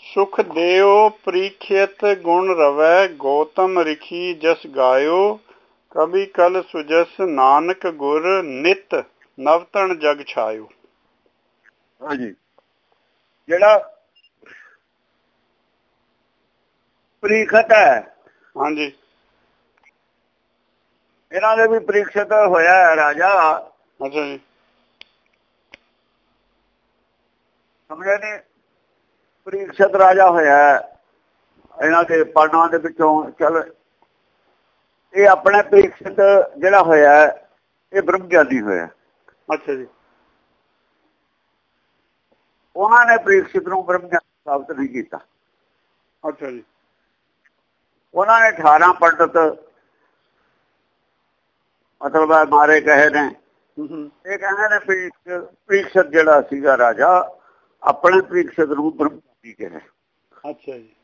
ਸੁਖ ਦੇਉ ਪ੍ਰੀਖਿਤ ਗੁਣ ਰਵੈ ਗੌਤਮ ਰਿਖੀ ਜਸ ਗਾਇਓ ਕਬੀ ਕਲ ਸੁਜਸ ਨਾਨਕ ਗੁਰ ਨਿਤ ਨਵਤਨ ਜਗ ਛਾਇਓ। ਹਾਂਜੀ। ਜਿਹੜਾ ਪ੍ਰੀਖਤ ਹੈ ਹਾਂਜੀ। ਇਹਨਾਂ ਦੇ ਵੀ ਪ੍ਰੀਖਤ ਹੋਇਆ ਹੈ ਰਾਜਾ। ਅੱਛਾ ਜੀ। ਸਮਝੇ ਨੇ ਪ੍ਰੀਖਤ ਰਾਜਾ ਹੋਇਆ ਹੈ। ਇਹਨਾਂ ਦੇ ਪਾਂਡਵਾਂ ਦੇ ਵਿੱਚੋਂ ਚਲ ਇਹ ਆਪਣਾ ਪ੍ਰੀਖਤ ਜਿਹੜਾ ਹੋਇਆ ਇਹ ਬ੍ਰਹਮ ਗਿਆਨੀ ਹੋਇਆ ਅੱਛਾ ਜੀ। ਉਹਨਾਂ ਨੇ ਪ੍ਰੀਖਤ ਨੂੰ ਬ੍ਰਹਮ ਗਿਆਨੀ ਸਾਬਤ ਨਹੀਂ ਕੀਤਾ। ਅੱਛਾ ਜੀ। ਉਹਨਾਂ ਨੇ 18 ਪੰਡਤ ਮਤਲਬ ਮਾਰੇ ਕਹੇ ਨੇ। ਇਹ ਕਹਿੰਦੇ ਨੇ ਪ੍ਰੀਖਤ ਜਿਹੜਾ ਸੀਗਾ ਰਾਜਾ ਆਪਣੇ ਪ੍ਰੀਖਤ ਨੂੰ ਬ੍ਰਹਮ ਗਿਆਨੀ ਕਿਹਾ ਅੱਛਾ ਜੀ।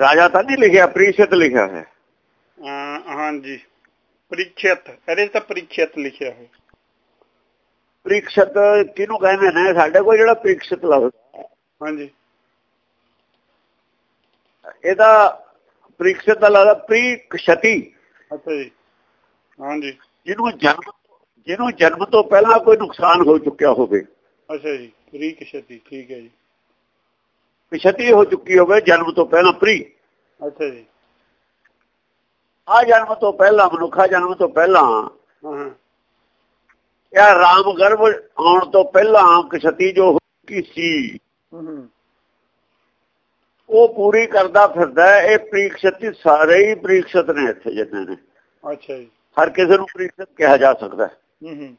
ਰਾਜਾ ਤਾਂ ਨਹੀਂ ਲਿਖਿਆ ਪ੍ਰੀਖਤ ਲਿਖਿਆ ਹੈ। ਹਾਂਜੀ। ਪ੍ਰੀਖਿਤ ਇਹਦੇ ਤਾਂ ਪ੍ਰੀਖਿਤ ਲਿਖਿਆ ਹੈ। ਪ੍ਰੀਖਤ ਕਿਹਨੂੰ ਕਹਿੰਦੇ ਨੇ? ਸਾਡੇ ਕੋਲ ਜਿਹੜਾ ਪ੍ਰੀਖਤ ਲਫ਼ਜ਼ ਹਾਂਜੀ। ਇਹਦਾ ਪ੍ਰੀਖਤ ਦਾ ਲਫ਼ਜ਼ ਪ੍ਰੀਖਤੀ ਅੱਛਾ ਜੀ। ਹਾਂਜੀ। ਜਿਹਨੂੰ ਜਨਮ ਜਿਹਨੂੰ ਜਨਮ ਤੋਂ ਪਹਿਲਾਂ ਕੋਈ ਨੁਕਸਾਨ ਹੋ ਚੁੱਕਿਆ ਹੋਵੇ। ਅੱਛਾ ਜੀ ਪ੍ਰੀਖਿਤੀ ਠੀਕ ਹੈ ਜੀ। ਪਿਛਤੀ ਹੋ ਚੁੱਕੀ ਹੋਵੇ ਜਨਮ ਤੋਂ ਪਹਿਲਾਂ ਪ੍ਰੀ। ਅੱਛਾ ਜੀ। ਆ ਜਨਮ ਤੋਂ ਪਹਿਲਾਂ ਮਨੁੱਖਾ ਜਨਮ ਤੋਂ ਪਹਿਲਾਂ। ਹਾਂ ਇਹ ਰਾਮ ਗਰਭ ਆਉਣ ਤੋਂ ਪਹਿਲਾਂ ਕਿਛਤੀ ਜੋ ਕੀ ਸੀ ਉਹ ਪੂਰੀ ਕਰਦਾ ਫਿਰਦਾ ਹੈ। ਇਹ ਪ੍ਰੀਖਤੀ ਸਾਰੇ ਹੀ ਪ੍ਰੀਖਤ ਨੇ ਇੱਥੇ ਜਿੰਨੇ ਨੇ। ਅੱਛਾ ਜੀ। ਹਰ ਕਿਸੇ ਨੂੰ ਪ੍ਰੀਖਤ ਕਿਹਾ ਜਾ ਸਕਦਾ ਹੈ। ਹੂੰ ਹੂੰ।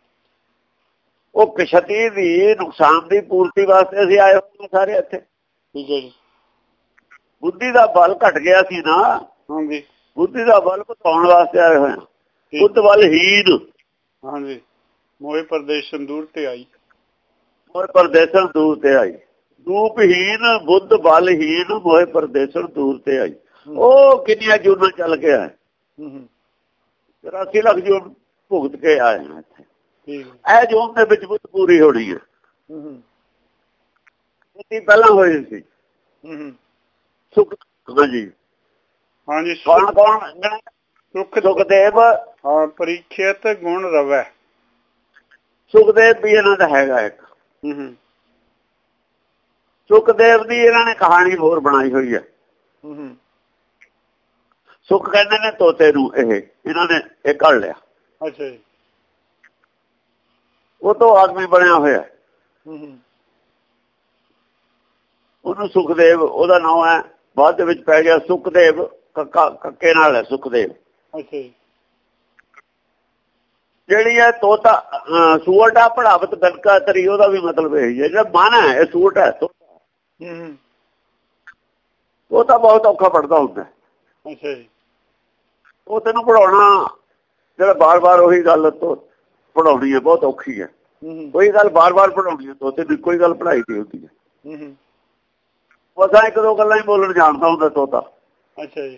ਉਹ ਕਿਛਤੀ ਦੀ ਨੁਕਸਾਨ ਦੀ ਪੂਰਤੀ ਵਾਸਤੇ ਅਸੀਂ ਆਏ ਹੋਏ ਹਾਂ ਸਾਰੇ ਇੱਥੇ। ਠੀਕ ਹੈ ਜੀ। ਬੁੱਧੀ ਦਾ ਬਲ ਘਟ ਗਿਆ ਸੀ ਨਾ। ਹਾਂਜੀ। ਬੁੱਧੀ ਦਾ ਬਲ ਵਧਾਉਣ ਵਾਸਤੇ ਆਏ ਹੋਏ ਹਾਂ। ਬੁੱਧ ਬਲ ਹੀਨ ਹਾਂਜੀ। ਮੋਏ ਪ੍ਰਦੇਸ਼ ਸੰਦੂਰ ਤੇ ਆਈ। ਮੋਏ ਪਰਦੇਸਣ ਦੂਰ ਤੇ ਆਈ। ਰੂਪਹੀਨ ਬੁੱਧ ਬਲਹੀਨ ਮੋਏ ਪਰਦੇਸਣ ਦੂਰ ਤੇ ਆਈ। ਉਹ ਕਿੰਨੀਆਂ ਜੂਨਾਂ ਚੱਲ ਕੇ ਆਏ ਹੂੰ ਹੂੰ। 84 ਲੱਖ ਜੂਨ ਭੁਗਤ ਕੇ ਆਏ ਇਹ ਜੂਨ ਦੇ ਵਿੱਚ ਬੁੱਧ ਪੂਰੀ ਹੋਣੀ ਹੈ। ਹੂੰ ਹੂੰ। ਬੁੱਧੀ ਪਹਿਲਾਂ ਹੋਈ ਸੀ। ਹੂੰ ਹੂੰ। ਸੁਖ ਹਾਂਜੀ ਹਾਂਜੀ ਕੌਣ ਸੁਖ ਕੌਣ ਸੁਖ ਸੁਖਦੇਵ। ਹਾਂ ਪ੍ਰੀਖਿਤ ਗੁਣ ਰਵੈ। ਸੁਖਦੇਵ ਵੀ ਇਹਨਾਂ ਦਾ ਹੈਗਾ ਇੱਕ। ਹੂੰ ਸੁਖਦੇਵ ਦੀ ਇਹਨਾਂ ਨੇ ਕਹਾਣੀ ਹੋਰ ਬਣਾਈ ਹੋਈ ਹੂੰ। ਸੁਖ ਕਹਿੰਦੇ ਨੇ ਤੋਤੇ ਨੂੰ ਇਹ ਇਹਨਾਂ ਨੇ ਇਹ ਕੱਢ ਲਿਆ। ਅੱਛਾ ਜੀ। ਉਹ ਤੋਂ ਆਦਮੀ ਬਣਿਆ ਹੋਇਆ ਹੈ। ਹੂੰ ਹੂੰ। ਉਹਨੂੰ ਸੁਖਦੇਵ ਉਹਦਾ ਨਾਮ ਹੈ ਬਾਅਦ ਦੇ ਵਿੱਚ ਪੈ ਗਿਆ ਸੁਖਦੇਵ ਕੱਕਾ ਨਾਲ ਹੈ ਸੁਖਦੇਵ। ਜਿਹੜੀ ਹੈ ਤੋਤਾ ਅਹ ਸੂਰ ਦਾ ਪੜਾਵਤ ਗਨਕਾ ਤਰੀ ਉਹਦਾ ਵੀ ਮਤਲਬ ਇਹ ਹੀ। ਜਿਹੜਾ ਮਨ ਹੈ ਇਹ ਸੂਟ ਹੈ ਉਹ ਤਾਂ ਬਹੁਤ ਔਖਾ ਪੜਦਾ ਹੁੰਦਾ। ਅੱਛਾ ਜੀ। ਉਹ ਤੈਨੂੰ ਪੜਾਉਣਾ ਜਿਹੜਾ ਬਾਰ-ਬਾਰ ਉਹੀ ਗੱਲ ਤੋਂ ਪੜਾਉਣੀ ਹੈ ਬਹੁਤ ਔਖੀ ਹੈ। ਕੋਈ ਗੱਲ ਬਾਰ-ਬਾਰ ਪੜਾਉਣੀ ਹੈ ਤੋਤੇ ਦੀ ਕੋਈ ਗੱਲ ਪੜਾਈ ਦੀ ਹੁੰਦੀ ਹੈ। ਹੂੰ ਹੂੰ। ਬਸ ਇੱਕ ਦੋ ਗੱਲਾਂ ਹੀ ਬੋਲਣ ਜਾਣਦਾ ਹੁੰਦਾ ਤੋਤਾ। ਅੱਛਾ ਜੀ।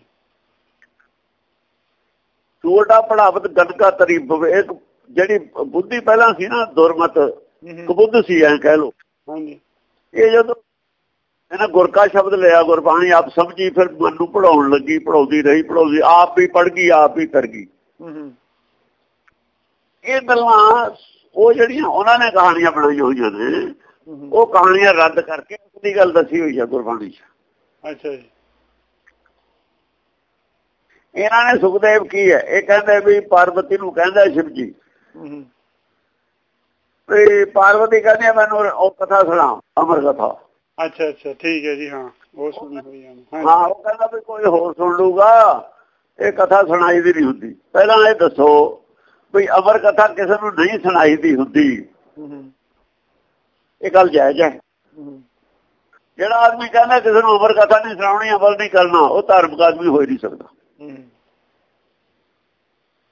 ਸੂਰ ਦਾ ਪੜਾਵਤ ਗਨਕਾ ਤਰੀ ਇੱਕ ਜਿਹੜੀ ਬੁੱਧੀ ਪਹਿਲਾਂ ਸੀ ਨਾ ਦੁਰਮਤ ਕਬੁੱਧ ਸੀ ਐ ਕਹਿ ਲੋ ਹਾਂਜੀ। ਇਹ ਜਦੋਂ ਇਹਨਾਂ ਗੁਰ ਕਾ ਸ਼ਬਦ ਲਿਆ ਗੁਰਬਾਣੀ ਆਪ ਸਮਝੀ ਫਿਰ ਮਨ ਨੂੰ ਪੜਾਉਣ ਲੱਗੀ ਪੜਾਉਂਦੀ ਰਹੀ ਪੜਾਉਂਦੀ ਆਪ ਵੀ ਪੜ ਗਈ ਆਪ ਹੀ ਕਰ ਗਈ। ਇਹ ਗੱਲਾਂ ਉਹ ਜਿਹੜੀਆਂ ਉਹਨਾਂ ਨੇ ਕਹਾਣੀਆਂ ਬਣਾਈਆਂ ਹੋਈਆਂ ਨੇ ਉਹ ਕਹਾਣੀਆਂ ਰੱਦ ਕਰਕੇ ਅਸਲੀ ਗੱਲ ਦੱਸੀ ਹੋਈ ਹੈ ਗੁਰਬਾਣੀ 'ਚ। ਅੱਛਾ ਜੀ। ਇਹਨਾਂ ਨੇ ਸੁਖਦੇਵ ਕੀ ਹੈ? ਇਹ ਕਹਿੰਦੇ ਵੀ ਪਾਰਵਤੀ ਨੂੰ ਕਹਿੰਦਾ ਸ਼ਿਵ ਜੀ ਵੀ ਪਾਰਵਤੀ ਕਹਿੰਦੀ ਮੈਨੂੰ ਉਹ ਕਥਾ ਸੁਣਾ ਅਮਰ ਕਥਾ। ਅੱਛਾ ਅੱਛਾ ਠੀਕ ਹੈ ਜੀ ਹਾਂ ਉਹ ਸੁਣੀ ਹੋਈ ਹੈ ਹਾਂ ਉਹ ਕਹਿੰਦਾ ਵੀ ਕੋਈ ਹੋਰ ਸੁਣ ਲੂਗਾ ਇਹ ਕਥਾ ਸੁਣਾਈ ਦੀ ਨਹੀਂ ਹੁੰਦੀ। ਪਹਿਲਾਂ ਇਹ ਦੱਸੋ ਵੀ ਅਮਰ ਕਥਾ ਕਿਸੇ ਨੂੰ ਨਹੀਂ ਸੁਣਾਈ ਹੁੰਦੀ। ਇਹ ਗੱਲ ਜਾਇਜ਼ ਹੈ। ਜਿਹੜਾ ਆਦਮੀ ਕਹਿੰਦਾ ਕਿਸੇ ਨੂੰ ਅਮਰ ਕਥਾ ਨਹੀਂ ਸੁਣਾਉਣੀ ਅਮਲ ਨਹੀਂ ਕਰਨਾ, ਉਹ ਧਾਰਮਿਕ ਆਦਮੀ ਹੋ ਨਹੀਂ ਸਕਦਾ।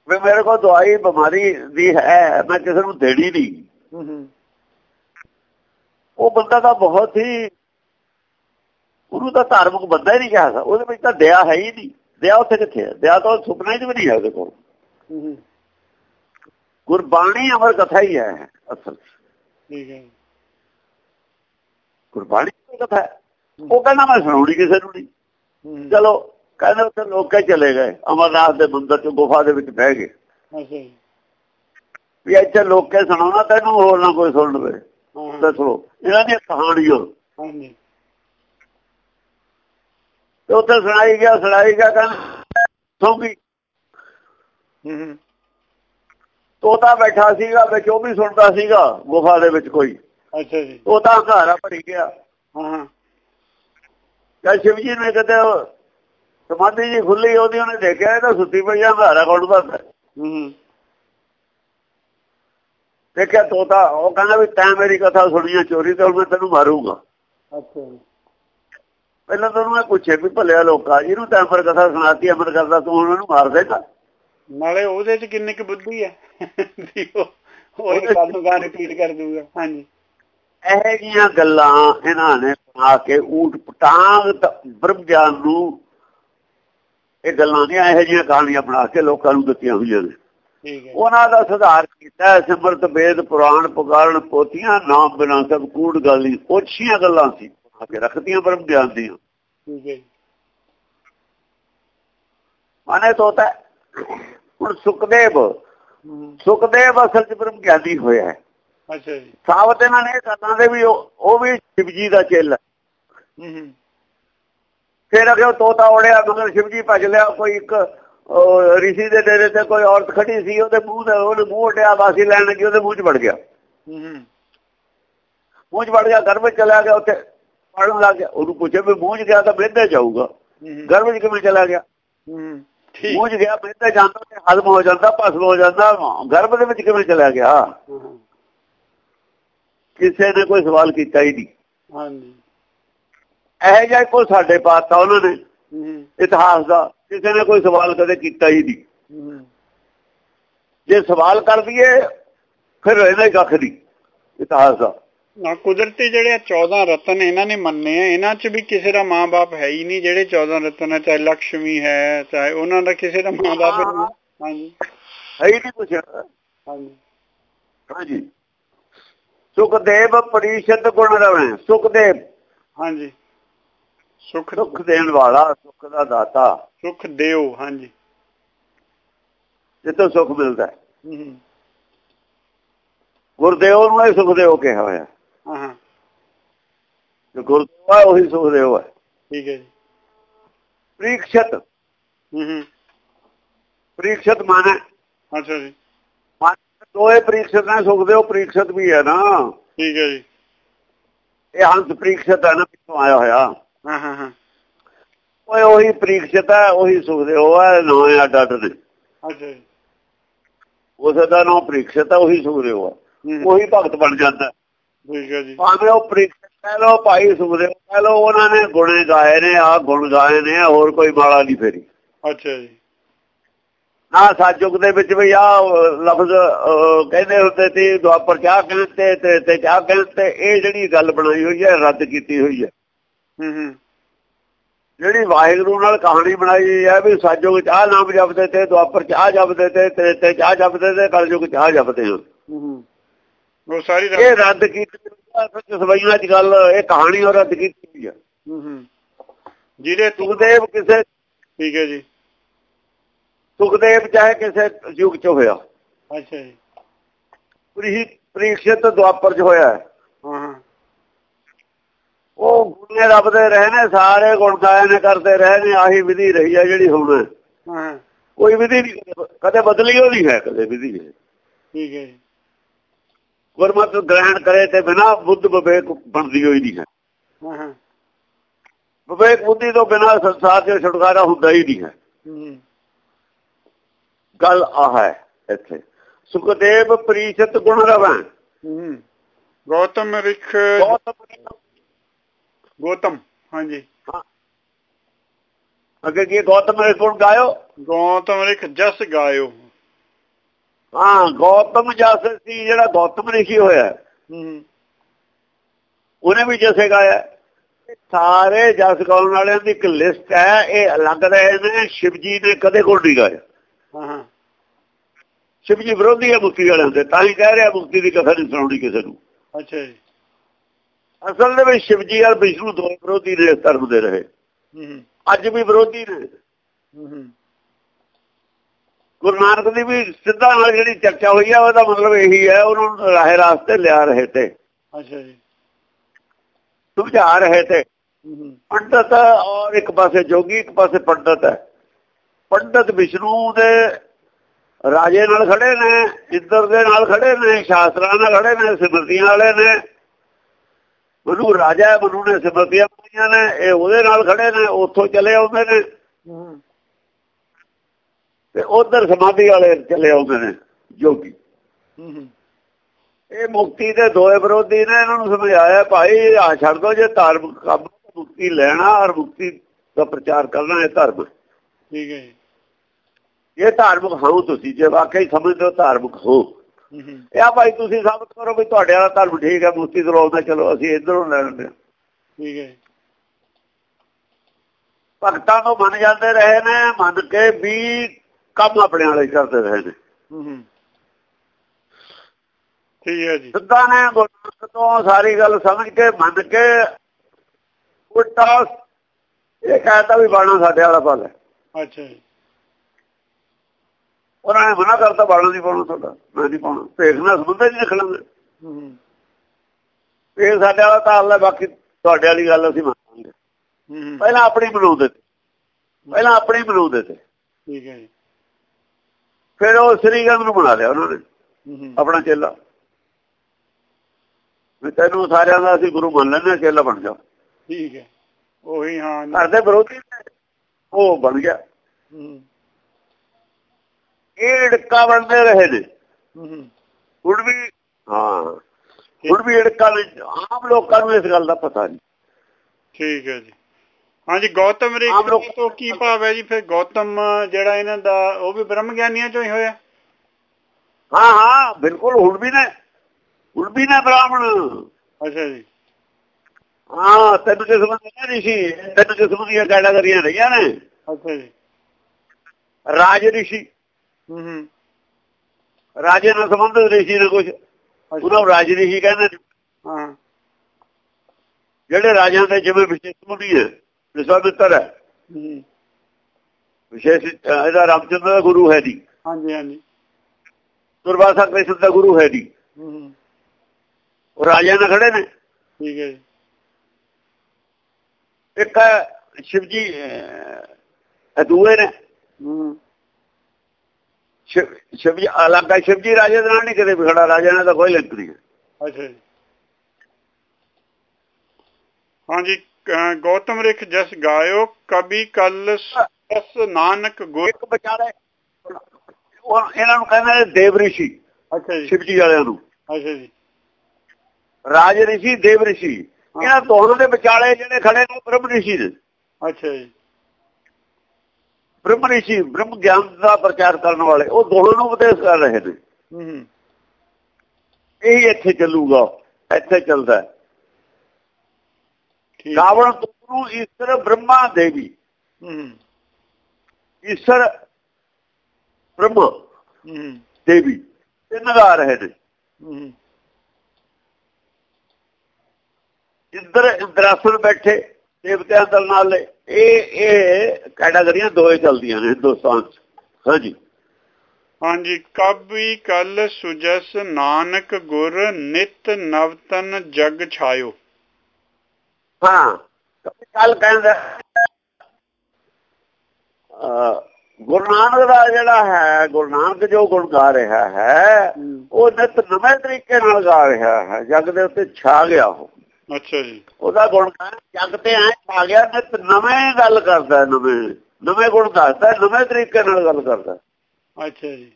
ਵੀ ਮੇਰੇ ਕੋਲ ਦਵਾਈ, ਬਿਮਾਰੀ ਦੀ ਹੈ, ਮੈਂ ਕਿਸੇ ਨੂੰ ਦੇਣੀ ਨਹੀਂ। ਉਹ ਬੰਦਾ ਤਾਂ ਬਹੁਤ ਹੀ, ਉਹਨੂੰ ਤਾਂ ਧਾਰਮਿਕ ਬੰਦਾ ਹੀ ਨਹੀਂ ਕਿਹਾ ਉਹਦੇ ਵਿੱਚ ਤਾਂ ਦਇਆ ਹੈ ਹੀ ਨਹੀਂ। ਦਇਆ ਉੱਥੇ ਕਿੱਥੇ ਹੈ? ਦਇਆ ਤਾਂ ਸੁਪਨੇ 'ਚ ਵੀ ਨਹੀਂ ਹੈ ਉਹਦੇ ਕੋਲ। ਗੁਰਬਾਣੀ ਅਮਰ ਕਥਾ ਹੀ ਹੈ ਅਸਲ। ਠੀਕ ਹੈ ਗੁਰਬਾਣੀ ਕਥਾ ਹੈ। ਉਹ ਕਹਿੰਦਾ ਮੈਂ ਸੁਣਾਉਣੀ ਕਿਸੇ ਨੂੰ ਨਹੀਂ। ਚਲੋ ਕਹਿੰਦੇ ਉੱਥੇ ਲੋਕੇ ਚਲੇ ਗਏ। ਅਮਰਨਾਥ ਦੇ ਮੰਦਰ ਚ ਗੁਫਾ ਦੇ ਵਿੱਚ ਬਹਿ ਗਏ। ਅੱਛਾ ਵੀ ਇੱਥੇ ਲੋਕੇ ਸੁਣਾਉਣਾ ਤੈਨੂੰ ਹੋਰ ਨਾ ਕੋਈ ਸੁਣ ਲਵੇ। ਹਾਂ। ਦੱਸੋ ਇਹਨਾਂ ਦੀਆਂ ਕਹਾਣੀਆਂ। ਹਾਂਜੀ ਤੇ ਉੱਥੇ ਸੁਣਾਈ ਗਿਆ ਸੁਣਾਈ ਗਿਆ ਕਹਿੰਦਾ ਸੌਂਗੀ ਹੂੰ ਹੂੰ। ਤੋਤਾ ਬੈਠਾ ਸੀਗਾ ਵਿੱਚ ਉਹ ਵੀ ਸੁਣਦਾ ਸੀਗਾ ਗੁਫਾ ਦੇ ਵਿੱਚ ਕੋਈ। ਅੱਛਾ ਜੀ। ਤੋਤਾ ਹੰਕਾਰਾ ਭਰੀ ਗਿਆ। ਹਾਂ ਹਾਂ। ਜਦ ਸ਼ਿਵ ਜੀ ਨੇ ਕਿਤੇ ਉਹ ਸਮਾਧੀ ਜੀ ਖੁੱਲੀ ਉਹਦੀ ਉਹਨੇ ਦੇਖਿਆ ਇਹ ਤਾਂ ਸੁੱਤੀ ਪਈ ਆ ਕੌਣ ਭਰਦਾ ਹੂੰ? ਦੇਖਿਆ ਤੋਤਾ ਉਹ ਕਹਿੰਦਾ ਵੀ ਤੈਂ ਮੇਰੀ ਕਥਾ ਸੁਣੀ ਚੋਰੀ ਤੇ ਹੁਣ ਮੈਂ ਤੈਨੂੰ ਮਾਰੂੰਗਾ। ਅੱਛਾ ਜੀ। ਪਹਿਲਾਂ ਤਾਂ ਉਹਨੂੰ ਇਹ ਪੁੱਛੇ ਵੀ ਭਲਿਆ ਲੋਕਾ ਜਿਹਨੂੰ ਤੈਂ ਪਰ ਕਥਾ ਸੁਣਾਤੀ ਅਮਰ ਕਰਦਾ ਤੂੰ ਉਹਨਾਂ ਨੂੰ ਮਾਰ ਦੇਗਾ? ਨਾਲੇ ਉਹਦੇ ਚ ਕਿੰਨੀ ਕੁ ਬੁੱਧੀ ਹੈ? ਉਹ ਉਹੀ ਗੱਲ ਨੂੰ ਗਾ ਰਿਪੀਟ ਕਰ ਦੂਗਾ ਹਾਂਜੀ। ਇਹ ਜੀਆਂ ਗੱਲਾਂ ਇਹਨਾਂ ਨੇ ਬਣਾ ਕੇ ਊਟ ਪਟਾਂਗ ਬ੍ਰਹਮ ਗਿਆਨ ਨੂੰ ਇਹ ਗੱਲਾਂ ਨੇ ਇਹੋ ਜਿਹੀਆਂ ਕਹਾਣੀਆਂ ਬਣਾ ਕੇ ਲੋਕਾਂ ਨੂੰ ਦਿੱਤੀਆਂ ਹੋਈਆਂ ਨੇ। ਉਹਨਾਂ ਦਾ ਸੁਧਾਰ ਕੀਤਾ ਸਿਮਰਤ ਵੇਦ ਪੁਰਾਣ ਪੁਗਾਰਨ ਪੋਥੀਆਂ ਨਾਮ ਬਿਨਾਂ ਸਭ ਕੂੜ ਗਾਲੀ ਉੱਚੀਆਂ ਗੱਲਾਂ ਸੀ ਕੇ ਰੱਖਤੀਆਂ ਬ੍ਰਹਮ ਗਿਆਨ ਦੀਆਂ। ਠੀਕ ਹੈ ਜੀ। ਮਾਨੇ ਤੋਤਾ ਹੁਣ ਸੁਖਦੇਵ ਸੁਖਦੇਵ ਅਸਲ ਚ ਬ੍ਰਹਮ ਗਿਆਨੀ ਹੋਇਆ ਹੈ। ਅੱਛਾ ਜੀ। ਸਾਬਤ ਇਹਨਾਂ ਨੇ ਗੱਲਾਂ ਦੇ ਵੀ ਉਹ ਵੀ ਸ਼ਿਵ ਜੀ ਦਾ ਚੇਲਾ। ਹੂੰ ਹੂੰ। ਫਿਰ ਅਗੇ ਤੋਤਾ ਉੜਿਆ ਮਗਰ ਸ਼ਿਵ ਜੀ ਭੱਜ ਲਿਆ ਕੋਈ ਇੱਕ ਰਿਸ਼ੀ ਦੇ ਡੇਰੇ ਤੇ ਕੋਈ ਔਰਤ ਖੜੀ ਸੀ ਉਹਦੇ ਮੂੰਹ ਤੇ ਉਹਨੇ ਮੂੰਹ ਉਟਿਆ ਵਾਸੀ ਲੈਣ ਲੱਗੀ ਉਹਦੇ ਮੂੰਹ 'ਚ ਵੜ ਗਿਆ। ਹੂੰ ਹੂੰ। ਮੂੰਹ 'ਚ ਵੜ ਗਿਆ ਘਰ ਵਿੱਚ ਚਲਾ ਗਿਆ ਉੱਥੇ ਪੜਨ ਲੱਗ ਗਿਆ। ਉਹਨੂੰ ਪੁੱਛਿਆ ਵੀ ਮੂੰਹ 'ਚ ਗਿਆ ਤਾਂ ਬੇਦੇ ਜਾਊਗਾ ਘਰ ਵਿੱਚ ਕਿਵੇਂ ਚਲਾ ਗਿਆ? 'ਚ ਗਿਆ ਬੇਦੇ ਜਾਂਦਾ ਤੇ ਹਜ਼ਮ ਹੋ ਜਾਂਦਾ ਭਸਮ ਹੋ ਜਾਂਦਾ। ਗਰਭ ਦੇ ਵਿੱਚ ਕਿਵੇਂ ਚਲਾ ਗਿਆ? ਕਿਸੇ ਨੇ ਕੋਈ ਸਵਾਲ ਕੀਤਾ ਹੀ ਨਹੀਂ। ਹਾਂਜੀ। ਇਹ ਜਿਹਾ ਕੋਈ ਸਾਡੇ ਪਾਤਾ ਉਹਨਾਂ ਨੇ ਇਤਿਹਾਸ ਦਾ। ਕਿਸੇ ਨੇ ਕੋਈ ਸਵਾਲ ਕਦੇ ਕੀਤਾ ਹੀ ਨਹੀਂ। ਜੇ ਸਵਾਲ ਕਰ ਦਈਏ ਫਿਰ ਰਹਿੰਦਾ ਹੀ ਕੱਖ ਨਹੀਂ ਇਤਿਹਾਸ ਦਾ। ਨਾ ਕੁਦਰਤੀ ਜਿਹੜੇ ਆਹ 14 ਰਤਨ ਇਹਨਾਂ ਨੇ ਮੰਨੇ ਆ ਇਹਨਾਂ 'ਚ ਵੀ ਕਿਸੇ ਦਾ ਮਾਂ-ਬਾਪ ਹੈ ਹੀ ਨਹੀਂ ਜਿਹੜੇ 14 ਰਤਨ ਹੈ ਚਾਹੇ ਲక్ష్ਮੀ ਹੈ ਚਾਹੇ ਉਹਨਾਂ ਦਾ ਕਿਸੇ ਦਾ ਮਾਂ-ਬਾਪ ਹਾਂਜੀ। ਹੈ ਹੀ ਨਹੀਂ ਕੁਛ। ਹਾਂਜੀ। ਹਾਂਜੀ। ਸੁਖਦੇਵ ਪਰਿਸ਼ਦ ਗੁਣ ਰਵੈ ਸੁਖਦੇਵ। ਹਾਂਜੀ। ਸੁਖ ਸੁਖ ਦੇਣ ਵਾਲਾ ਸੁਖ ਦਾ ਦਾਤਾ। ਸੁਖ ਦਿਓ ਹਾਂਜੀ। ਜਿੱਥੋਂ ਸੁਖ ਮਿਲਦਾ ਗੁਰਦੇਵ ਨੂੰ ਇਹ ਸੁਖਦੇਵ ਕਿਹਾ ਹੋਇਆ। ਹਾਂ। ਜੋ ਗੁਰਦੇਵ ਹੈ ਉਹੀ ਸੁਖਦੇਵ ਹੈ ਠੀਕ ਹੈ ਜੀ। ਪ੍ਰੀਖਸ਼ਤ ਹੂੰ ਹੂੰ। ਪ੍ਰੀਖਸ਼ਤ ਮਾਨੇ। ਅੱਛਾ ਜੀ। ਦੋਏ ਪ੍ਰੀਖਸ਼ਤ ਨੇ ਸੁਖਦੇਵ ਪ੍ਰੀਖਸ਼ਤ ਵੀ ਹੈ ਨਾ। ਠੀਕ ਹੈ ਜੀ। ਇਹ ਹੰਸ ਪ੍ਰੀਖਸ਼ਤ ਹੈ ਨਾ ਪਿੱਛੋਂ ਆਇਆ ਹੋਇਆ। ਹਾਂ ਹਾਂ ਹਾਂ। ਓਏ ਉਹੀ ਪ੍ਰੀਖਸ਼ਤ ਹੈ ਉਹੀ ਸੁਖਦੇਵ ਹੈ ਨੌਂ ਅੱਡ ਅੱਡ ਨੇ। ਅੱਛਾ ਜੀ। ਉਸ ਦਾ ਨਾਮ ਪ੍ਰੀਖਸ਼ਤ ਹੈ ਉਹੀ ਸੁਖਦੇਵ ਹੈ। ਉਹੀ ਭਗਤ ਬਣ ਜਾਂਦਾ। ਠੀਕ ਹੈ ਜੀ। ਭਾਵੇਂ ਉਹ ਪ੍ਰੀਖਸ਼ਤ ਕਹਿ ਲੋ ਭਾਈ ਸੁਖਦੇਵ ਕਹਿ ਲੋ ਉਹਨਾਂ ਨੇ ਗੁਣੇ ਗਾਏ ਨੇ ਆ ਗੁਣ ਗਾਏ ਨੇ ਹੋਰ ਕੋਈ ਮਾਲਾ ਨਹੀਂ ਫੇਰੀ। ਅੱਛਾ ਜੀ। ਨਾ ਸਤਜੁਗ ਦੇ ਵਿੱਚ ਵੀ ਆ ਲਫ਼ਜ਼ ਕਹਿੰਦੇ ਹੁੰਦੇ ਸੀ ਦੁਆਪਰ ਚਾਹ ਕਹਿੰਦੇ ਤੇ ਤੇ ਚਾਹ ਕਹਿੰਦੇ ਇਹ ਜਿਹੜੀ ਗੱਲ ਬਣਾਈ ਹੋਈ ਹੈ ਰੱਦ ਕੀਤੀ ਹੋਈ ਹੈ। ਹੂੰ ਹੂੰ। ਜਿਹੜੀ ਵਾਹਿਗੁਰੂ ਨਾਲ ਕਹਾਣੀ ਬਣਾਈ ਹੈ ਵੀ ਸਤਜੁਗ ਚਾਹ ਨਾਮ ਜਪਦੇ ਤੇ ਦੁਆਪਰ ਚਾਹ ਜਪਦੇ ਤੇ ਤੇ ਚਾਹ ਜਪਦੇ ਤੇ ਕਲਯੁਗ ਚਾਹ ਜਪਦੇ ਹੂੰ ਹੂੰ। ਉਹ ਸਾਰੀ ਇਹ ਰਾਤ ਰੱਦ ਕੀਤੀ ਸਵਈਆਂ ਚ ਗੱਲ ਇਹ ਕਹਾਣੀ ਉਹ ਰੱਦ ਕੀਤੀ ਹੋਈ ਹੈ ਹੂੰ ਹੂੰ। ਜਿਹਦੇ ਤੂੰ ਸੁਖਦੇਵ ਕਿਸੇ ਠੀਕ ਹੈ ਜੀ। ਸੁਖਦੇਵ ਚਾਹੇ ਕਿਸੇ ਯੁਗ ਚ ਹੋਇਆ। ਅੱਛਾ ਜੀ। ਪ੍ਰੀ ਪ੍ਰੀਖਿਤ ਦੁਆਪਰ ਚ ਹੋਇਆ ਹੈ। ਹਾਂ ਹਾਂ। ਉਹ ਗੁਣੇ ਰੱਬ ਦੇ ਰਹੇ ਨੇ ਸਾਰੇ ਗੁਣ ਗਾਏ ਨੇ ਕਰਦੇ ਰਹੇ ਨੇ ਆਹੀ ਵਿਧੀ ਰਹੀ ਹੈ ਜਿਹੜੀ ਹੁਣ। ਹੈ। ਕੋਈ ਵਿਧੀ ਨਹੀਂ ਕਦੇ- ਬਦਲੀ ਹੋਈ ਹੈ ਕਦੇ ਵਿਧੀ ਹੈ ਠੀਕ ਹੈ ਜੀ। ਗੁਰਮਤ ਗ੍ਰਹਿਣ ਕਰੇ ਤੇ ਬਿਨਾ ਬੁੱਧ ਵਿਵੇਕ ਬਣਦੀ ਹੋਈ ਨਹੀਂ ਹੈ। ਵਿਵੇਕ ਬੁੱਧੀ ਤੋਂ ਬਿਨਾ ਸੰਸਾਰ 'ਚ ਛੁਟਕਾਰਾ ਹੁੰਦਾ ਹੀ ਨਹੀਂ ਹੈ। ਗੱਲ ਆਹ ਹੈ ਇੱਥੇ। ਸੁਖਦੇਵ ਪ੍ਰੀਸ਼ਤ ਗੁਣ ਰਵਾਂ। ਗੌਤਮ ਰਿਖ ਗੌਤਮ ਹਾਂਜੀ। ਅੱਗੇ ਕੀ ਗੌਤਮ ਗੁਣ ਗਾਇਓ? ਗੌਤਮ ਰਿਖ ਜਸ ਗਾਇਓ। ਹਾਂ ਗੌਤਮ ਜਸ ਸੀ ਜਿਹੜਾ ਗੌਤਮ ਰਿਸ਼ੀ ਹੋਇਆ ਉਹਨੇ ਵੀ ਜਸੇ ਗਾਇਆ ਸਾਰੇ ਜਸ ਗਾਉਣ ਵਾਲਿਆਂ ਦੀ ਇੱਕ ਲਿਸਟ ਹੈ ਇਹ ਅਲੱਗ ਰਹੇ ਨੇ ਸ਼ਿਵ ਜੀ ਨੇ ਕਦੇ ਗੁਣ ਨਹੀਂ ਗਾਇਆ। ਹਾਂ ਹਾਂ। ਸ਼ਿਵ ਜੀ ਵਿਰੋਧੀ ਹੈ ਮੁਕਤੀ ਵਾਲਿਆਂ ਦੇ ਤਾਂ ਹੀ ਕਹਿ ਰਿਹਾ ਮੁਕਤੀ ਦੀ ਕਥਾ ਨਹੀਂ ਸੁਣਾਉਣੀ ਕਿਸੇ ਨੂੰ। ਅੱਛਾ ਜੀ। ਅਸਲ ਦੇ ਵਿੱਚ ਸ਼ਿਵਜੀ ਔਰ ਵਿਸ਼ਨੂੰ ਦੋ ਵਿਰੋਧੀ ਨੇ ਧਰਮ ਦੇ ਰਹੇ। ਅੱਜ ਵੀ ਵਿਰੋਧੀ ਨੇ। ਹੂੰ। ਗੁਰੂ ਨਾਨਕ ਦੀ ਵੀ ਸਿੱਧਾ ਨਾਲ ਜਿਹੜੀ ਚਰਚਾ ਹੋਈ ਆ ਉਹਦਾ ਮਤਲਬ ਇਹੀ ਹੈ ਉਹਨਾਂ ਨੂੰ ਰਾਹੇ ਰਾਸਤੇ ਲਿਆ ਰਹੇ ਤੇ। ਅੱਛਾ ਜੀ। ਸਮਝਾ ਰਹੇ ਤੇ। ਪੰਡਤ ਔਰ ਇੱਕ ਪਾਸੇ ਜੋਗੀ ਇੱਕ ਪਾਸੇ ਪੰਡਤ ਹੈ। ਪੰਡਤ ਵਿਸ਼ਨੂੰ ਦੇ ਰਾਜੇ ਨਾਲ ਖੜੇ ਨੇ ਇੰਦਰ ਦੇ ਨਾਲ ਖੜੇ ਨੇ ਸ਼ਾਸਤਰਾਂ ਨਾਲ ਖੜੇ ਨੇ ਸਿਮਰਤੀਆਂ ਵਾਲੇ ਨੇ। ਮਨੂ ਰਾਜਾ ਮਨੂ ਨੇ ਸਿਮਰਤੀਆਂ ਪਾਈਆਂ ਨੇ ਇਹ ਉਹਦੇ ਨਾਲ ਖੜੇ ਨੇ ਉੱਥੋਂ ਚਲੇ ਆਉਂਦੇ ਨੇ। ਤੇ ਉਧਰ ਸਮਾਧੀ ਵਾਲੇ ਚਲੇ ਆਉਂਦੇ ਨੇ ਜੋਗੀ। ਹੂੰ ਇਹ ਮੁਕਤੀ ਦੇ ਦੋਏ ਵਿਰੋਧੀ ਨੇ ਇਹਨਾਂ ਨੂੰ ਸਮਝਾਇਆ ਭਾਈ ਆ ਛੱਡ ਦੋ ਜੇ ਧਾਰਮਿਕ ਕੰਮ ਮੁਕਤੀ ਲੈਣਾ ਔਰ ਮੁਕਤੀ ਦਾ ਪ੍ਰਚਾਰ ਕਰਨਾ ਇਹ ਧਰਮ। ਹੈ। ਠੀਕ ਹੈ ਜੀ। ਇਹ ਧਾਰਮਿਕ ਹੋ ਤੁਸੀਂ ਜੇ ਵਾਕਈ ਸਮਝਦੇ ਹੋ ਧਾਰਮਿਕ ਹੋ। ਹੂੰ ਹੂੰ। ਇਹ ਆ ਭਾਈ ਤੁਸੀਂ ਸਾਬਤ ਕਰੋ ਵੀ ਤੁਹਾਡੇ ਵਾਲਾ ਧਰਮ ਠੀਕ ਹੈ ਮੁਕਤੀ ਦਿਲਾਉਂਦਾ ਚਲੋ ਅਸੀਂ ਇਧਰੋਂ ਲੈ ਲੈਂਦੇ ਹਾਂ। ਠੀਕ ਹੈ ਭਗਤਾਂ ਨੂੰ ਮੰਨ ਜਾਂਦੇ ਰਹੇ ਨੇ ਮੰਨ ਕੇ ਵੀ ਕੰਮ ਆਪਣੇ ਵਾਲੇ ਕਰਦੇ ਰਹੇ ਨੇ। ਹੂੰ ਹੂੰ। ਠੀਕ ਹੈ ਜੀ। ਸਿੱਧਾ ਨੇ ਤੋਂ ਸਾਰੀ ਗੱਲ ਸਮਝ ਕੇ ਮੰਨ ਕੇ ਉਲਟਾ ਇਹ ਕਹਿੰਦਾ ਵੀ ਬਾਣਾ ਸਾਡੇ ਵਾਲਾ ਪਲ ਹੈ। ਅੱਛਾ ਜੀ। ਉਹਨਾਂ ਨੇ ਮਨਾ ਕਰਤਾ ਬਾਣਾ ਨਹੀਂ ਪਾਉਣਾ ਤੁਹਾਡਾ ਮੈਂ ਨਹੀਂ ਪਾਉਣਾ। ਭੇਖਣਾ ਸੰਬੰਧ ਨਹੀਂ ਹੂੰ ਇਹ ਸਾਡੇ ਵਾਲਾ ਤਾਂ ਅੱਲਾ ਬਾਕੀ ਤੁਹਾਡੇ ਵਾਲੀ ਗੱਲ ਅਸੀਂ ਮੰਨਾਂਗੇ ਪਹਿਲਾਂ ਆਪਣੀ ਬਣਾਉਂਦੇ ਪਹਿਲਾਂ ਆਪਣੀ ਬਣਾਉਂਦੇ ਤੇ। ਠੀਕ ਹੈ ਜੀ। ਫਿਰ ਉਹ ਸ੍ਰੀ ਗੰਗ ਨੂੰ ਬਣਾ ਲਿਆ ਉਹਨਾਂ ਨੇ ਆਪਣਾ ਚੇਲਾ। ਵੀ ਤੈਨੂੰ ਸਾਰਿਆਂ ਦਾ ਅਸੀਂ ਗੁਰੂ ਮੰਨ ਹਾਂ, ਚੇਲਾ ਬਣ ਜਾ। ਠੀਕ ਹੈ। ਉਹੀ ਹਾਂ। ਵਿਰੋਧੀ ਉਹ ਬਣ ਗਿਆ। ਇਹ ਢਕਾ ਬਣਦੇ ਰਹੇ ਨੇ। ਹੁਣ ਵੀ ਹਾਂ। ਹੁਣ ਵੀ ਢਕਾ ਆਮ ਲੋਕਾਂ ਨੂੰ ਇਸ ਗੱਲ ਦਾ ਪਤਾ ਨਹੀਂ। ਠੀਕ ਹੈ ਜੀ। ਹਾਂਜੀ ਗੌਤਮ ਰੇਖਾ ਤੋਂ ਕੀ ਭਾਵ ਹੈ ਜੀ? ਫਿਰ ਗੌਤਮ ਜਿਹੜਾ ਇਹਨਾਂ ਦਾ ਉਹ ਵੀ ਬ੍ਰਹਮ ਗਿਆਨੀਆਂ ਚੋਂ ਹੀ ਹੋਇਆ? ਹਾਂ ਹਾਂ ਬਿਲਕੁਲ ਹੁਣ ਵੀ ਨੇ। ਹੁਣ ਵੀ ਨੇ ਬ੍ਰਾਹਮਣ। ਅੱਛਾ ਜੀ। ਹਾਂ ਤੈਨੂੰ ਕਿਸਮ ਨਹੀਂ ਸੀ। ਤੈਨੂੰ ਕਿਸਮ ਦੀਆਂ ਕੈਟਾਗਰੀਆਂ ਰਹੀਆਂ ਨੇ। ਅੱਛਾ ਜੀ। ਰਾਜ ਰਿਸ਼ੀ। ਹੂੰ ਹੂੰ। ਰਾਜੇ ਨਾਲ ਸੰਬੰਧਿਤ ਰਿਸ਼ੀ ਨੇ ਕੁਝ ਉਹਨਾਂ ਰਾਜ ਰਿਸ਼ੀ ਕਹਿੰਦੇ ਹਾਂ। ਜਿਹੜੇ ਰਾਜਿਆਂ ਦੇ ਜਿਵੇਂ ਵਿਸ਼ੇਸ਼ ਮੁਨੀ ਹੈ। ਵਿਸ਼ਵਾਮਿੱਤਰ ਹੈ। ਹੂੰ। ਵਿਸ਼ੇਸ਼ ਇਹਦਾ ਰਾਮਚੰਦਰ ਦਾ ਗੁਰੂ ਹੈ ਜੀ। ਹਾਂਜੀ ਹਾਂਜੀ। ਦੁਰਵਾਸਾ ਕ੍ਰਿਸ਼ਨ ਦਾ ਗੁਰੂ ਹੈ ਜੀ। ਹੂੰ ਹੂੰ। ਉਹ ਰਾਜਿਆਂ ਨਾਲ ਖੜੇ ਨੇ। ਠੀਕ ਹੈ ਜੀ। ਇੱਕ ਹੈ ਸ਼ਿਵਜੀ ਅਹ, ਇਹ ਦੂਏ ਨੇ। ਹੂੰ ਸ਼ਿਵ ਸ਼ਿਵਜੀ ਅਲੱਗ ਹੈ। ਸ਼ਿਵਜੀ ਰਾਜੇ ਦੇ ਨਾਲ ਨਹੀਂ ਕਦੇ ਵੀ ਖੜਾ ਰਾਜਾ ਨਾਲ ਤਾਂ ਕੋਈ ਲਿੰਕ ਨਹੀਂ ਹੈ। ਅੱਛਾ ਜੀ। ਹਾਂਜੀ ਗੌਤਮ ਰਿਖ ਜਸ ਗਾਇਓ ਕਬੀ ਕਲ ਸਸ ਨਾਨਕ ਗੁਰ ਇੱਕ ਵਿਚਾਰੇ ਉਹ ਇਹਨਾਂ ਨੂੰ ਕਹਿੰਦੇ ਦੇਵ ਰਿਸ਼ੀ ਅੱਛਾ ਜੀ। ਸ਼ਿਵਜੀ ਵਾਲਿਆਂ ਨੂੰ। ਅੱਛਾ ਜੀ। ਰਾਜ ਰਿਸ਼ੀ ਦੇਵ ਰਿਸ਼ੀ। ਇਹਨਾਂ ਦੋਹਾਂ ਦੇ ਵਿਚਾਲੇ ਜਿਹੜੇ ਖੜੇ ਨੇ ਬ੍ਰਹਮ ਰਿਸ਼ੀ ਨੇ। ਅੱਛਾ ਜੀ। ਬ੍ਰਹਮ ਰਿਸ਼ੀ ਬ੍ਰਹਮ ਗਿਆਨ ਦਾ ਪ੍ਰਚਾਰ ਕਰਨ ਵਾਲੇ ਉਹ ਦੋਹਾਂ ਨੂੰ ਉਪਦੇਸ਼ ਕਰ ਰਹੇ ਨੇ। ਇਹ ਇੱਥੇ ਚੱਲੂਗਾ ਇੱਥੇ ਚੱਲਦਾ ਰਾਵਣ ਨੂੰ ਈਸ਼ਰ ਬ੍ਰਹਮਾ ਦੇਵੀ। ਹੂੰ ਈਸ਼ਰ ਬ੍ਰਹਮਾ ਹੂੰ ਦੇਵੀ ਤਿੰਨ ਗਾ ਰਹੇ ਨੇ ਹੂੰ ਇੰਦਰ ਇੰਦਰਾਸਨ ਬੈਠੇ ਦੇਵਤਿਆਂ ਦਲ ਨਾਲ। ਇਹ ਇਹ ਕੈਟਾਗਰੀਆਂ ਦੋਏ ਚੱਲਦੀਆਂ ਨੇ ਹਿੰਦੁਸਤਾਨ ਚ। ਹਾਂਜੀ। ਹਾਂਜੀ ਕਬੀ ਕਲ ਸੁਜਸ ਨਾਨਕ ਗੁਰ ਨਿਤ ਨਵਤਨ ਜਗ ਛਾਇਓ। ਹਾਂ। ਕੱਲ ਕਹਿੰਦਾ ਗੁਰੂ ਨਾਨਕ ਦਾ ਜਿਹੜਾ ਹੈ ਗੁਰੂ ਨਾਨਕ ਜੋ ਗੁਣ ਗਾ ਰਿਹਾ ਹੈ ਉਹ ਨਿਤ ਨਵੇਂ ਤਰੀਕੇ ਨਾਲ ਗਾ ਰਿਹਾ ਹੈ ਜਗ ਦੇ ਉੱਤੇ ਛਾ ਗਿਆ ਉਹ। ਅੱਛਾ ਜੀ। ਉਹਦਾ ਗੁਣ ਗਾ ਜਗ ਤੇ ਐ ਛਾ ਗਿਆ ਨਿਤ ਨਵੇਂ ਗੱਲ ਕਰਦਾ ਨਵੇਂ ਨਵੇਂ ਗੁਣ ਦੱਸਦਾ ਨਵੇਂ ਤਰੀਕੇ ਨਾਲ ਗੱਲ ਕਰਦਾ। ਅੱਛਾ ਜੀ।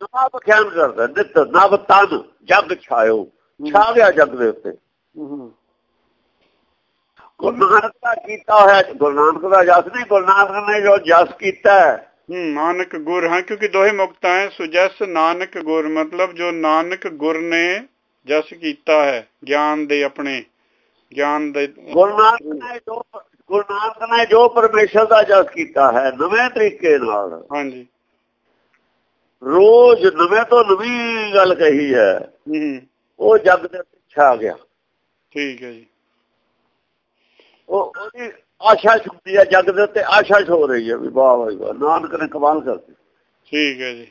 ਨਵਾਂ ਵਿਖਿਆਨ ਕਰਦਾ ਨਿਤ ਨਵ ਤਨ ਜਗ ਛਾਇਓ। ਛਾ ਗਿਆ ਜਗ ਦੇ ਉੱਤੇ। ਹੂੰ ਹੂੰ ਗੁਰੂ ਨਾਨਕ ਦਾ ਕੀਤਾ ਹੋਇਆ ਗੁਰੂ ਨਾਨਕ ਦਾ ਜਸ ਨਹੀਂ ਗੁਰੂ ਨਾਨਕ ਨੇ ਜੋ ਜਸ ਕੀਤਾ ਨਾਨਕ ਗੁਰ ਹਾਂ ਕਿਉਂਕਿ ਦੋਹੇ ਮੁਕਤਾ ਹੈ। ਸੁਜਸ ਨਾਨਕ ਗੁਰ ਮਤਲਬ ਜੋ ਨਾਨਕ ਗੁਰ ਨੇ ਜਸ ਕੀਤਾ ਹੈ ਗਿਆਨ ਦੇ ਆਪਣੇ ਗਿਆਨ ਦੇ ਗੁਰੂ ਨਾਨਕ ਨੇ ਜੋ ਗੁਰੂ ਨਾਨਕ ਨੇ ਜੋ ਪਰਮੇਸ਼ਰ ਦਾ ਜਸ ਕੀਤਾ ਹੈ ਨਵੇਂ ਤਰੀਕੇ ਨਾਲ। ਹਾਂਜੀ। ਰੋਜ਼ ਨਵੇਂ ਤੋਂ ਨਵੀਂ ਗੱਲ ਕਹੀ ਹੈ। ਉਹ ਜਗ ਦੇ ਉੱਤੇ ਛਾ ਗਿਆ। ਠੀਕ ਹੈ ਜੀ। ਉਹ ਉਹਦੀ ਆਸ਼ਾ ਛੁੱਟੀ ਹੈ ਜਗ ਦੇ ਉੱਤੇ ਆਸ਼ਾ ਹੋ ਰਹੀ ਹੈ ਵੀ ਵਾਹ ਵਾਹ ਵਾਹ ਨਾਨਕ ਨੇ ਕਮਾਲ ਕਰਤੀ। ਠੀਕ ਹੈ ਜੀ।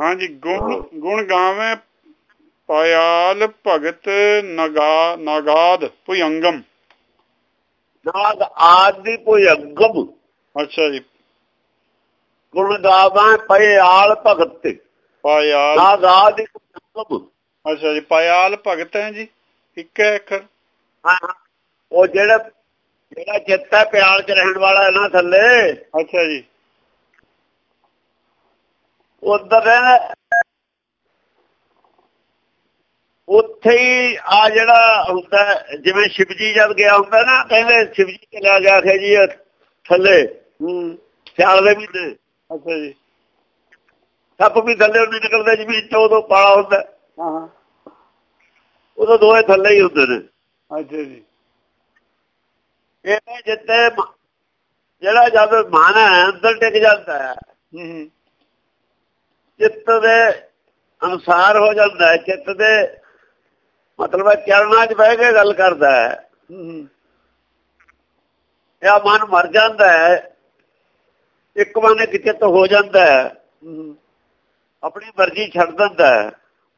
ਹਾਂਜੀ ਗੁਣ ਗੁਣ ਗਾਵੇਂ ਪਾਇਆਲ ਭਗਤ ਨਗਾ ਨਗਾਦ ਭੁਯੰਗਮ। ਨਾਗ ਆਦਿ ਭੁਜੰਗਮ ਅੱਛਾ ਜੀ। ਗੁਣ ਗਾਵਾਂ ਪਏ ਆਲ ਭਗਤ। ਤੇ ਪਾਇਆਲ ਨਾਗ ਆਦਿ ਅੱਛਾ ਜੀ ਪਾਇਆਲ ਭਗਤ ਹੈ ਜੀ ਇੱਕ ਹੈ ਅੱਖਰ। ਹਾਂ। ਉਹ ਜਿਹੜਾ ਜਿਹੜਾ ਚਿੱਤ ਹੈ ਪਿਆਲ ਚ ਰਹਿਣ ਵਾਲਾ ਨਾ ਥੱਲੇ। ਅੱਛਾ ਜੀ। ਉਧਰ ਉੱਥੇ ਹੀ ਆ ਜਿਹੜਾ ਹੁੰਦਾ ਜਿਵੇਂ ਸ਼ਿਵਜੀ ਜਦ ਗਿਆ ਹੁੰਦਾ ਨਾ ਕਹਿੰਦੇ ਸ਼ਿਵਜੀ ਚਲਿਆ ਗਿਆ ਹੈ ਜੀ ਥੱਲੇ ਹੂੰ। ਸਿਆਲ ਦੇ ਮਹੀਨੇ ਅੱਛਾ ਜੀ। ਸੱਪ ਵੀ ਥੱਲੇ ਉਹਨੇ ਨਿਕਲਦੇ ਜਿਵੇਂ ਚੋਦੋ ਪਾਲਾ ਹੁੰਦਾ। ਹੈ। ਹਾਂ ਹਾਂ ਉਦੋਂ ਦੋਏ ਥੱਲੇ ਹੀ ਹੁੰਦੇ ਨੇ। ਅੱਛਾ ਜੀ। ਇਹ ਜਿੱਤੇ ਜਿਹੜਾ ਜਦ ਮਨ ਹੈ ਅੰਦਰ ਟਿਕ ਜਾਂਦਾ ਹੈ। ਚਿੱਤ ਦੇ ਅਨੁਸਾਰ ਹੋ ਜਾਂਦਾ ਹੈ। ਚਿੱਤ ਦੇ ਮਤਲਬ ਹੈ ਚਰਨਾਂ 'ਚ ਬਹਿ ਕੇ ਗੱਲ ਕਰਦਾ ਹੈ। ਇਹ ਮਨ ਮਰ ਜਾਂਦਾ ਹੈ। ਇੱਕ ਵਾਰ ਕਿ ਚਿੱਤ ਹੋ ਜਾਂਦਾ ਹੈ। ਆਪਣੀ ਮਰਜ਼ੀ ਛੱਡ ਦਿੰਦਾ ਹੈ।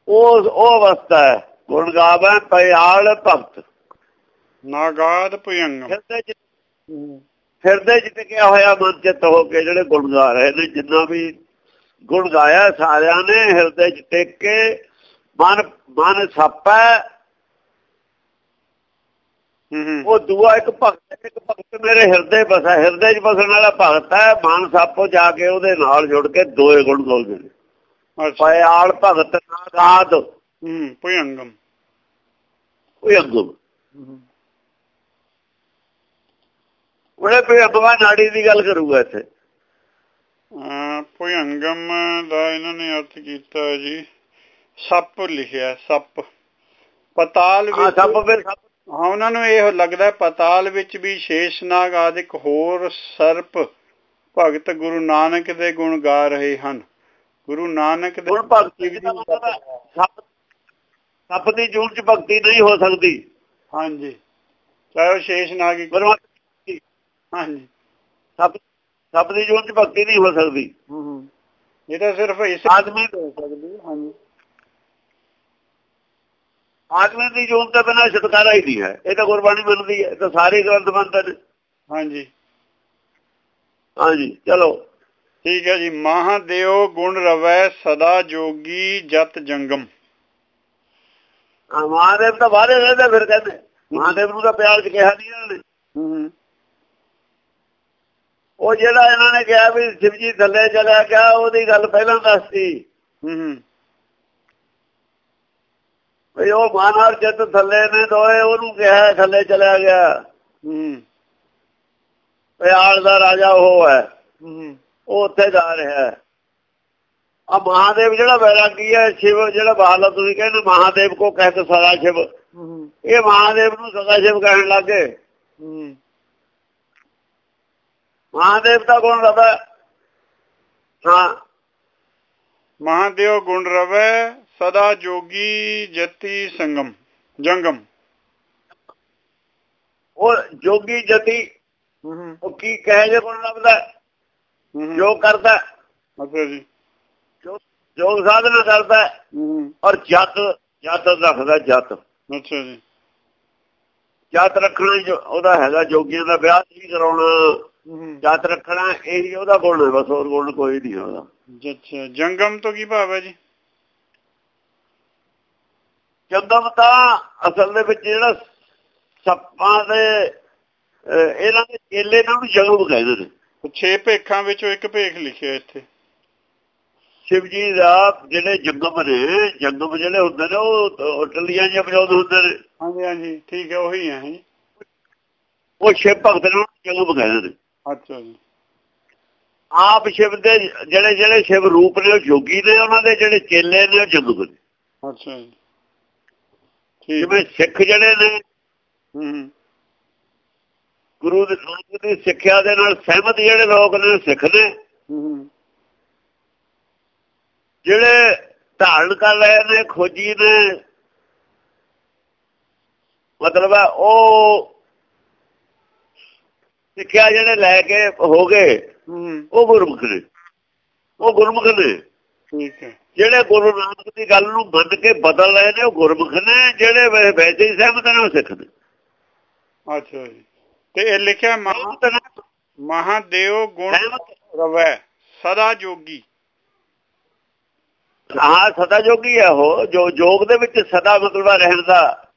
ਉਹ ਉਹ ਅਵਸਥਾ ਹੈ। ਗੁਣ ਪਿਆਲ ਭਗਤ। ਨਾਗਾਦ ਭੁਯੰਗਮ। ਫਿਰਦੇ ਚ ਟਿਕਿਆ ਹੋਇਆ ਮਨ ਚਿੱਤ ਹੋ ਕੇ ਜਿਹੜੇ ਗੁਣ ਗਾ ਰਹੇ ਨੇ ਜਿੰਨਾ ਵੀ ਗੁਣ ਗਾਇਆ ਸਾਰਿਆਂ ਨੇ ਹਿਰਦੇ ਚ ਟਿਕ ਕੇ ਮਨ ਮਨ ਸੱਪਾ। ਉਹ ਦੂਆ ਇੱਕ ਭਗਤ ਇੱਕ ਭਗਤ ਮੇਰੇ ਹਿਰਦੇ ਬਸਾ ਹਿਰਦੇ ਚ ਬਸਣ ਵਾਲਾ ਭਗਤ ਹੈ ਮਨ ਸੱਪੋ ਜਾ ਕੇ ਉਹਦੇ ਨਾਲ ਜੁੜ ਕੇ ਦੋਏ ਗੁਣ ਗਾਉਂਦੇ ਨੇ। ਪਿਆਲ ਭਗਤ ਨਾਗਾਦ। ਹੂੰ ਭੁਯੰਗਮ। ਹੂੰ। ਉਹਨੇ ਵੀ ਅੰਗਵਾ ਨਾੜੀ ਦੀ ਗੱਲ ਕਰੂਗਾ ਇੱਥੇ। ਭੁਯੰਗਮ ਦਾ ਇਹਨਾਂ ਨੇ ਅਰਥ ਕੀਤਾ ਜੀ। ਸੱਪ ਲਿਖਿਆ ਸੱਪ। ਪਤਾਲ ਹਾਂ ਵਿੱਚ ਸੱਪ ਫਿਰ ਹਾਂ ਉਹਨਾਂ ਨੂੰ ਇਹ ਲੱਗਦਾ ਪਤਾਲ ਵਿੱਚ ਵੀ ਸ਼ੇਸ਼ਨਾਗ ਆਦਿਕ ਹੋਰ ਸਰਪ ਭਗਤ ਗੁਰੂ ਨਾਨਕ ਦੇ ਗੁਣ ਗਾ ਰਹੇ ਹਨ। ਗੁਰੂ ਨਾਨਕ ਦੇ ਭਗਤੀ ਸੱਪ ਸੱਪ ਦੀ ਜੂਨ ਚ ਭਗਤੀ ਨਹੀਂ ਹੋ ਸਕਦੀ। ਹਾਂਜੀ। ਚਾਹੇ ਉਹ ਸ਼ੇਸ਼ਨਾਗ ਹੀ ਹਾਂਜੀ। ਸੱਪ ਦੀ ਜੂਨ ਚ ਭਗਤੀ ਨਹੀਂ ਹੋ ਸਕਦੀ। ਹੂੰ ਹੂੰ। ਇਹ ਤਾਂ ਸਿਰਫ ਇਸ ਆਦਮੀ ਹੋ ਸਕਦੀ। ਹਾਂਜੀ। ਆਦਮੀ ਦੀ ਜੂਨ ਤੋਂ ਬਿਨਾਂ ਛੁਟਕਾਰਾ ਹੀ ਨਹੀਂ ਹੈ। ਇਹ ਤਾਂ ਗੁਰਬਾਣੀ ਮੰਨਦੀ ਹੈ ਤਾਂ ਸਾਰੇ ਗ੍ਰੰਥ ਮੰਨਦੇ ਨੇ। ਹਾਂਜੀ। ਹਾਂਜੀ ਚਲੋ। ਠੀਕ ਹੈ ਜੀ। ਮਹਾਦੇਵ ਗੁਣ ਰਵੈ ਸਦਾ ਜੋਗੀ ਜਤ ਜੰਗਮ। ਮਹਾਦੇਵ ਤਾਂ ਬਾਹਰੇ ਰਹਿੰਦੇ ਫਿਰ ਕਹਿੰਦੇ। ਮਹਾਦੇਵ ਨੂੰ ਤਾਂ ਪਿਆਰ ਚ ਕਿਹਾ ਨਹੀਂ ਇਹਨਾਂ ਨੇ। ਹੂੰ। ਉਹ ਜਿਹੜਾ ਇਹਨਾਂ ਨੇ ਕਿਹਾ ਵੀ ਸ਼ਿਵਜੀ ਥੱਲੇ ਚਲਿਆ ਗਿਆ ਉਹਦੀ ਗੱਲ ਪਹਿਲਾਂ ਦੱਸਤੀ ਹੂੰ ਹੂੰ। ਵੀ ਉਹ ਮਾਨਵ ਚਿੱਤ ਥੱਲੇ ਨੇ ਦੋਏ ਉਹਨੂੰ ਕਿਹਾ ਥੱਲੇ ਚਲਿਆ ਗਿਆ। ਹੂੰ ਪਿਆਰ ਦਾ ਰਾਜਾ ਉਹ ਹੈ। ਹੂੰ ਉਹ ਉੱਥੇ ਜਾ ਰਿਹਾ ਹੈ। ਆ ਮਹਾਦੇਵ ਜਿਹੜਾ ਵੈਰਾਗੀ ਹੈ ਸ਼ਿਵ ਜਿਹੜਾ ਬਾਹਲਾ ਤੁਸੀਂ ਕਹਿੰਦੇ ਮਹਾਦੇਵ ਕੋ ਕਹਿੰਦੇ ਸਦਾ ਸ਼ਿਵ। ਇਹ ਮਹਾਦੇਵ ਨੂੰ ਸਦਾ ਸ਼ਿਵ ਕਹਿਣ ਲੱਗੇ ਮਹਾਦੇਵ ਦਾ ਗੁਣ ਰਵਾ। ਹਾਂ। ਮਹਾਦੇਵ ਗੁਣ ਰਵੈ ਸਦਾ ਜੋਗੀ ਜਤੀ ਸੰਗਮ ਜੰਗਮ। ਉਹ ਜੋਗੀ ਜਤੀ ਉਹ ਕੀ ਕਹੇ ਜੇ ਗੁਣ ਲੱਭਦਾ ਜੋ ਕਰਦਾ। ਅੱਛਾ ਜੀ। ਜੋ ਜੋ ਸਾਧਨਾ ਕਰਦਾ। ਔਰ ਜਤ ਜਤ ਰੱਖਦਾ ਜਤ। ਅੱਛਾ ਜੀ। ਜਤ ਰੱਖਣਾ ਉਹਦਾ ਹੈਗਾ ਜੋਗੀਆਂ ਦਾ ਵਿਆਹ ਨਹੀਂ ਕਰਾਉਣਾ? ਜਤ ਰੱਖਣਾ ਇਹ ਉਹਦਾ ਗੁਣ ਹੈ ਬਸ ਹੋਰ ਗੁਣ ਕੋਈ ਨਹੀਂ ਉਹਦਾ। ਅੱਛਾ ਜੰਗਮ ਤੋਂ ਕੀ ਭਾਵ ਹੈ ਜੀ? ਜੰਗਮ ਤਾਂ ਅਸਲ ਦੇ ਵਿੱਚ ਜਿਹੜਾ ਸੱਪਾਂ ਦੇ ਇਹਨਾਂ ਦੇ ਚੇਲੇ ਇਹਨਾਂ ਨੂੰ ਜੰਗਮ ਕਹਿੰਦੇ ਨੇ। ਛੇ ਭੇਖਾਂ ਵਿੱਚੋਂ ਇੱਕ ਭੇਖ ਲਿਖਿਆ ਇੱਥੇ। ਸ਼ਿਵ ਜੀ ਦਾ ਜਿਹੜੇ ਜੰਗਮ ਨੇ ਜੰਗਮ ਜਿਹੜੇ ਹੁੰਦੇ ਨੇ ਉਹ ਟੱਲੀਆਂ ਜਿਹਾ ਵਜਾਉਂਦੇ ਹੁੰਦੇ ਨੇ। ਹਾਂਜੀ ਹਾਂਜੀ ਠੀਕ ਹੈ ਉਹੀ ਹੈ ਜੀ। ਉਹ ਸ਼ਿਵ ਭਗਤ ਨੂੰ ਜੰਗਮ ਕਹਿੰਦੇ ਨੇ। ਅੱਛਾ ਜੀ। ਆਪ ਸ਼ਿਵ ਦੇ ਜਿਹੜੇ ਜਿਹੜੇ ਸ਼ਿਵ ਰੂਪ ਨੇ ਉਹ ਜੋਗੀ ਨੇ ਉਹਨਾਂ ਦੇ ਜਿਹੜੇ ਚੇਲੇ ਨੇ ਉਹ ਜੰਗਮ ਨੇ। ਅੱਛਾ ਜੀ। ਠੀਕ। ਜਿਵੇਂ ਸਿੱਖ ਜਿਹੜੇ ਨੇ ਹੂੰ ਗੁਰੂ ਦੇ ਨਾਨਕ ਦੀ ਸਿੱਖਿਆ ਦੇ ਨਾਲ ਸਹਿਮਤ ਜਿਹੜੇ ਲੋਕ ਨੇ ਸਿੱਖ ਨੇ। ਜਿਹੜੇ ਧਾਰਨ ਕਰ ਰਹੇ ਨੇ ਖੋਜੀ ਨੇ ਮਤਲਬ ਉਹ ਸਿੱਖਿਆ ਜਿਹੜੇ ਲੈ ਕੇ ਹੋ ਗਏ ਉਹ ਗੁਰਮੁਖ ਨੇ। ਉਹ ਗੁਰਮੁਖ ਨੇ। ਠੀਕ ਹੈ। ਜਿਹੜੇ ਗੁਰੂ ਨਾਨਕ ਦੀ ਗੱਲ ਨੂੰ ਮੰਨ ਕੇ ਬਦਲ ਰਹੇ ਨੇ ਉਹ ਗੁਰਮੁਖ ਨੇ ਜਿਹੜੇ ਵੈਸੇ ਹੀ ਸਹਿਮਤ ਨੇ ਉਹ ਸਿੱਖ ਨੇ। ਅੱਛਾ ਜੀ। ਤੇ ਇਹ ਲਿਖਿਆ ਮਹਾਦੇਵ ਗੁਣ ਰਵੈ ਸਦਾ ਜੋਗੀ। ਹਾਂ ਸਦਾ ਜੋਗੀ ਹੈ ਉਹ ਜੋ ਜੋਗ ਦੇ ਵਿੱਚ ਸਦਾ ਮਤਲਬ ਰਹਿਣ ਦਾ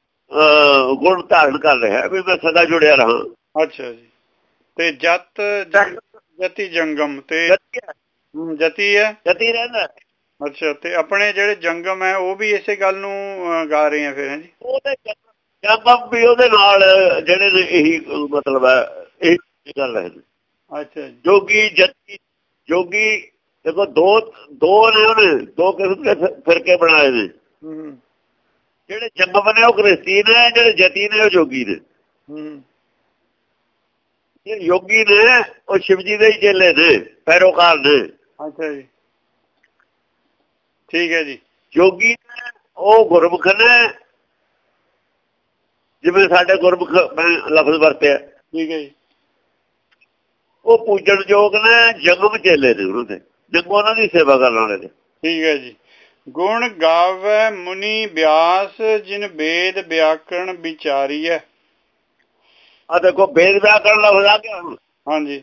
ਗੁਣ ਧਾਰਨ ਕਰ ਰਿਹਾ ਵੀ ਮੈਂ ਸਦਾ ਜੁੜਿਆ ਰਹਾ। ਅੱਛਾ ਜੀ। ਤੇ ਜਤ ਜਤੀ। ਜੰਗਮ ਤੇ ਜਤੀ ਹੈ, ਜਤੀ ਰਹਿੰਦਾ ਅੱਛਾ ਤੇ ਆਪਣੇ ਜਿਹੜੇ ਜੰਗਮ ਹੈ ਉਹ ਵੀ ਇਸੇ ਗੱਲ ਨੂੰ ਗਾ ਰਹੇ ਆ ਫਿਰ ਹੈ ਜੀ? ਉਹਦੇ ਜੰਗਮ ਵੀ ਉਹਦੇ ਨਾਲ ਜਿਹੜੇ ਇਹੀ ਮਤਲਬ ਹੈ ਇਹ ਗੱਲ ਹੈ ਅੱਛਾ ਜੋਗੀ ਜਤੀ ਜੋਗੀ ਦੇਖੋ ਦੋ ਦੋ ਨੇ ਉਹਨੇ ਦੋ ਕਿਸਮ ਦੇ ਫਿਰਕੇ ਬਣਾਏ ਨੇ। ਜਿਹੜੇ ਜੰਗਮ ਨੇ ਉਹ ਗ੍ਰਸਤੀ ਨੇ ਜਿਹੜੇ ਜਤੀ ਨੇ ਉਹ ਜੋਗੀ ਨੇ। ਹੂੰ। ਇਹ ਯੋਗੀ ਨੇ ਉਹ ਸ਼ਿਵ ਜੀ ਦੇ ਹੀ ਚੇਲੇ ਨੇ ਪੈਰੋਕਾਰ ਨੇ। ਅੱਛਾ ਜੀ। ਠੀਕ ਹੈ ਜੀ। ਜੋਗੀ ਨੇ ਉਹ ਗੁਰਮੁਖ ਨੇ। ਜਿਵੇਂ ਸਾਡੇ ਗੁਰਮੁਖ ਮੈਂ ਲਫ਼ਜ਼ ਵਰਤਿਆ। ਠੀਕ ਹੈ ਜੀ। ਉਹ ਪੂਜਣ ਯੋਗ ਨੇ ਜੰਗਮ ਚੇਲੇ ਨੇ ਉਹਨਾਂ ਦੇ। ਜੰਗਮ ਉਹਨਾਂ ਦੀ ਸੇਵਾ ਕਰਨ ਵਾਲੇ ਨੇ। ਠੀਕ ਹੈ ਜੀ। ਗੁਣ ਗਾਵੈ ਮੁਨੀ ਵਿਆਸ ਜਿਨ ਵੇਦ ਵਿਆਕਰਣ ਵਿਚਾਰੀਐ। ਆ ਦੇਖੋ ਵੇਦ ਵਿਆਕਰਣ ਲਫ਼ਜ਼ ਆ ਗਿਆ ਹਾਂਜੀ।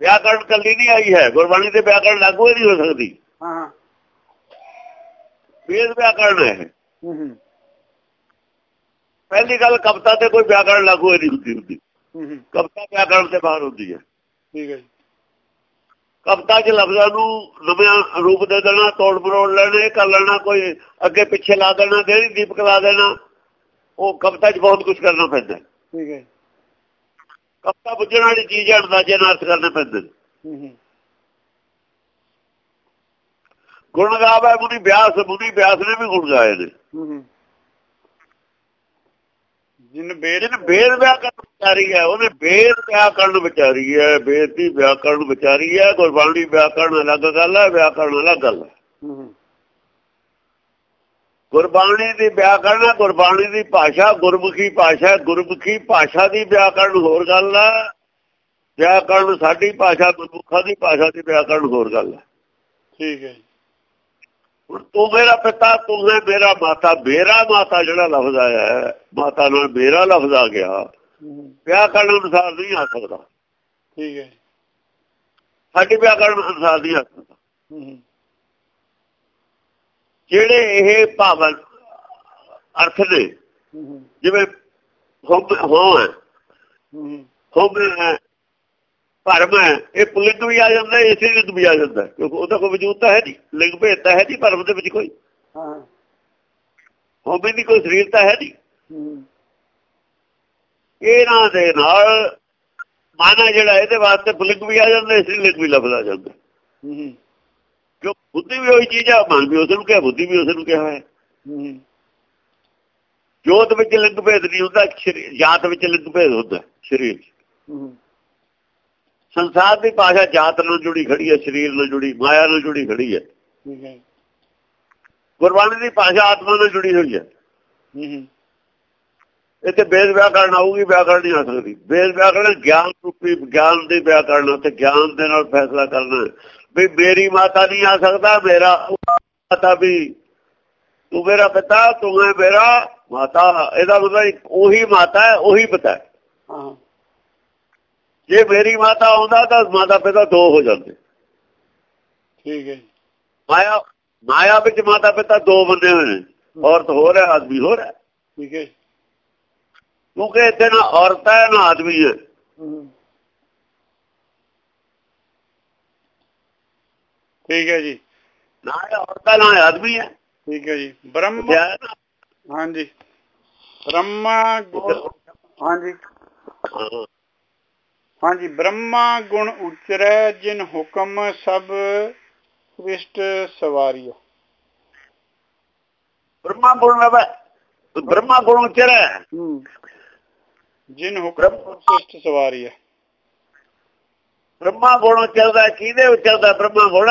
ਵਿਆਕਰਣ ਕੱਲੀ ਨਹੀਂ ਆਈ ਹੈ ਗੁਰਬਾਣੀ ਤੇ ਵਿਆਕਰਣ ਲਾਗੂ ਨਹੀਂ ਹੋ ਸਕਦੀ। ਹਾਂ ਹਾਂ। ਵੇਦ ਵਿਆਕਰਣ ਹੈ ਪਹਿਲੀ ਗੱਲ ਕਵਿਤਾ ਤੇ ਕੋਈ ਵਿਆਕਰਣ ਲਾਗੂ ਨਹੀਂ ਹੁੰਦੀ ਹੁੰਦੀ। ਕਵਿਤਾ ਵਿਆਕਰਣ ਤੇ ਬਾਹਰ ਹੁੰਦੀ ਹੈ। ਠੀਕ ਹੈ ਜੀ। ਕਵਿਤਾ 'ਚ ਲਫ਼ਜ਼ਾਂ ਨੂੰ ਨਵਾਂ ਰੂਪ ਦੇ ਦੇਣਾ ਤੋੜ ਮਰੋੜ ਲੈਣੇ ਕਰ ਲੈਣਾ ਕੋਈ ਅੱਗੇ ਪਿੱਛੇ ਲਾ ਦੇਣਾ ਦੇਣੀ ਦੀਪਕ ਲਾ ਦੇਣਾ ਉਹ ਕਵਿਤਾ 'ਚ ਬਹੁਤ ਕੁਝ ਕਰਨਾ ਪੈਂਦਾ ਹੈ। ਠੀਕ ਹੈ ਜੀ, ਕਵਿਤਾ ਬੁੱਝਣ ਵਾਲੀ ਚੀਜ਼ ਹੈ ਅੰਦਾਜ਼ੇ ਨਾਲ ਅਰਥ ਕਰਨੇ ਪੈਂਦੇ ਨੇ। ਹੂੰ ਹੂੰ। ਗੁਣ ਗਾਵੇ ਮੁਨੀ ਵਿਆਸ ਮੁਨੀ ਵਿਆਸ ਨੇ ਵੀ ਗੁਣ ਗਾਏ ਨੇ। ਜਿਨ ਜਿਹਨੇ ਵੇਦ ਵਿਆਕਰਨ ਵਿਚਾਰੀ ਹੈ ਉਹਨੇ ਵੇਦ ਵਿਆਕਰਨ ਵਿਚਾਰੀ ਹੈ ਵੇਦ ਦੀ ਵਿਆਕਰਨ ਵਿਚਾਰੀ ਹੈ ਗੁਰਬਾਣੀ ਵਿਆਕਰਨ ਅਲੱਗ ਗੱਲ ਹੈ ਵਿਆਕਰਨ ਅਲੱਗ ਗੱਲ ਹੂੰ। ਗੁਰਬਾਣੀ ਦੀ ਵਿਆਕਰਨ ਗੁਰਬਾਣੀ ਦੀ ਭਾਸ਼ਾ ਗੁਰਮੁਖੀ ਭਾਸ਼ਾ ਗੁਰਮੁਖੀ ਭਾਸ਼ਾ ਦੀ ਵਿਆਕਰਨ ਹੋਰ ਗੱਲ ਹੈ। ਵਿਆਕਰਨ ਸਾਡੀ ਭਾਸ਼ਾ ਗੁਰਮੁਖਾਂ ਦੀ ਭਾਸ਼ਾ ਦੀ ਵਿਆਕਰਨ ਹੋਰ ਗੱਲ ਹੈ। ਠੀਕ ਹੈ ਤੂੰ ਮੇਰਾ ਪਿਤਾ ਤੂੰ ਹੈ ਮੇਰਾ ਮਾਤਾ ਮੇਰਾ ਮਾਤਾ ਜਿਹੜਾ ਲਫ਼ਜ਼ ਆਇਆ ਹੈ ਮਾਤਾ ਨਾਲ ਮੇਰਾ ਲਫ਼ਜ਼ ਆ ਗਿਆ। ਵਿਆਕਰਨ ਅਨੁਸਾਰ ਨਹੀਂ ਆ ਸਕਦਾ। ਠੀਕ ਹੈ ਸਾਡੀ ਵਿਆਕਰਨ ਅਨੁਸਾਰ ਨਹੀਂ ਆ ਸਕਦਾ। ਜਿਹੜੇ ਇਹ ਭਾਵਨ ਅਰਥ ਨੇ ਜਿਵੇਂ ਹੋ ਹੈ ਹੂੰ ਹੂੰ, ਹੋਮ ਭਰਮ ਇਹ ਪੁਲਿੰਗ ਵੀ ਆ ਜਾਂਦਾ ਇਸੇ ਲਿੰਗ ਵੀ ਆ ਜਾਂਦਾ ਕਿਉਂਕਿ ਉਹਦਾ ਕੋਈ ਵਜੂਦ ਤਾਂ ਹੈ ਨਹੀਂ ਲਿੰਗ ਭੇਦ ਤਾਂ ਹੈ ਨਹੀਂ ਭਰਮ ਦੇ ਵਿੱਚ ਕੋਈ। ਹਾਂ। ਹਾਂ, ਹੋਮੇ ਦੀ ਕੋਈ ਸਰੀਰ ਤਾਂ ਹੈ ਨਹੀਂ। ਇਹਨਾਂ ਦੇ ਨਾਲ ਮਾਨਾ ਜਿਹੜਾ ਇਹਦੇ ਵਾਸਤੇ ਪੁਲਿੰਗ ਵੀ ਆ ਜਾਂਦਾ ਇਸੇ ਲਿੰਗ ਵੀ ਲਫ਼ਜ਼ ਆ ਜਾਂਦਾ। ਕਿਉਂ? ਬੁੱਧੀ ਵੀ ਉਹੀ ਚੀਜ਼ ਆ ਮਨ ਵੀ ਉਸ ਨੂੰ ਕਿਹਾ ਬੁੱਧੀ ਵੀ ਉਸ ਨੂੰ ਕਿਹਾ ਹੈ। ਜੋਤ ਵਿੱਚ ਲਿੰਗ ਭੇਦ ਨਹੀਂ ਹੁੰਦਾ ਜਾਤ ਵਿੱਚ ਲਿੰਗ ਭੇਦ ਹੁੰਦਾ ਸਰੀਰ ਸੰਸਾਰ ਦੀ ਭਾਸ਼ਾ ਜਾਤ ਨਾਲ ਜੁੜੀ ਖੜੀ ਹੈ ਸਰੀਰ ਨਾਲ ਜੁੜੀ ਮਾਇਆ ਨਾਲ ਜੁੜੀ ਖੜੀ ਹੈ। ਗੁਰਬਾਣੀ ਦੀ ਭਾਸ਼ਾ ਆਤਮਾ ਨਾਲ ਜੁੜੀ ਹੋਈ ਹੈ। ਇੱਥੇ ਵੇਦ ਵਿਆਕਰਣ ਆਊਗੀ ਵਿਆਕਰਣ ਨਹੀਂ ਆ ਸਕਦੀ। ਵੇਦ ਵਿਆਕਰਣ ਗਿਆਨ ਰੂਪੀ ਗਿਆਨ ਦੀ ਵਿਆਕਰਣ ਉੱਤੇ ਗਿਆਨ ਦੇ ਨਾਲ ਫੈਸਲਾ ਕਰਨਾ। ਵੀ ਮੇਰੀ ਮਾਤਾ ਨਹੀਂ ਆ ਸਕਦਾ ਮੇਰਾ ਮਾਤਾ ਵੀ। ਤੂੰ ਮੇਰਾ ਪਿਤਾ ਤੂੰ ਹੈ ਮੇਰਾ ਮਾਤਾ। ਇਹਦਾ ਮਤਲਬ ਉਹੀ ਮਾਤਾ ਹੈ ਉਹੀ ਪਿਤਾ ਹੈ। ਜੇ ਮੇਰੀ ਮਾਤਾ ਆਉਂਦਾ ਤਾਂ ਮਾਤਾ ਪਿਤਾ ਦੋ ਹੋ ਜਾਂਦੇ। ਠੀਕ ਹੈ ਮਾਇਆ ਮਾਇਆ ਵਿੱਚ ਮਾਤਾ ਪਿਤਾ ਦੋ ਬੰਦੇ ਹੋਏ ਨੇ। ਔਰਤ ਹੋਰ ਹੈ ਆਦਮੀ ਹੋਰ ਹੈ ਠੀਕ ਹੈ ਕਿਉਂਕਿ ਇੱਥੇ ਨਾ ਔਰਤ ਹੈ ਨਾ ਆਦਮੀ ਹੈ ਹੂੰ ਹੂੰ, ਠੀਕ ਹੈ ਜੀ। ਨਾ ਔਰਤ ਨਾ ਆਦਮੀ ਹੈ। ਠੀਕ ਹੈ ਜੀ। ਬ੍ਰਹਮ? ਹਾਂਜੀ। ਬ੍ਰਹਮਾ ਹਾਂਜੀ। ਹਾਂ। ਹਾਂਜੀ ਬ੍ਰਹਮਾ ਗੁਣ ਉਚਰੈ ਜਿਨ ਹੁਕਮ ਸਭ ਸ੍ਰਿਸ਼ਟ ਸਵਾਰੀਓ। ਬ੍ਰਹਮਾ ਗੁਣ ਰਵੈ ਬ੍ਰਹਮਾ ਗੁਣ ਉਚਰੈ। ਜਿਨ ਹੁਕਮ ਸਭ ਸ੍ਰਿਸ਼ਟ ਸਵਾਰੀਓ। ਬ੍ਰਹਮਾ ਗੁਣ ਚੱਲਦਾ ਕਿਹਦੇ ਉਚਰਦਾ ਬ੍ਰਹਮਾ ਗੁਣ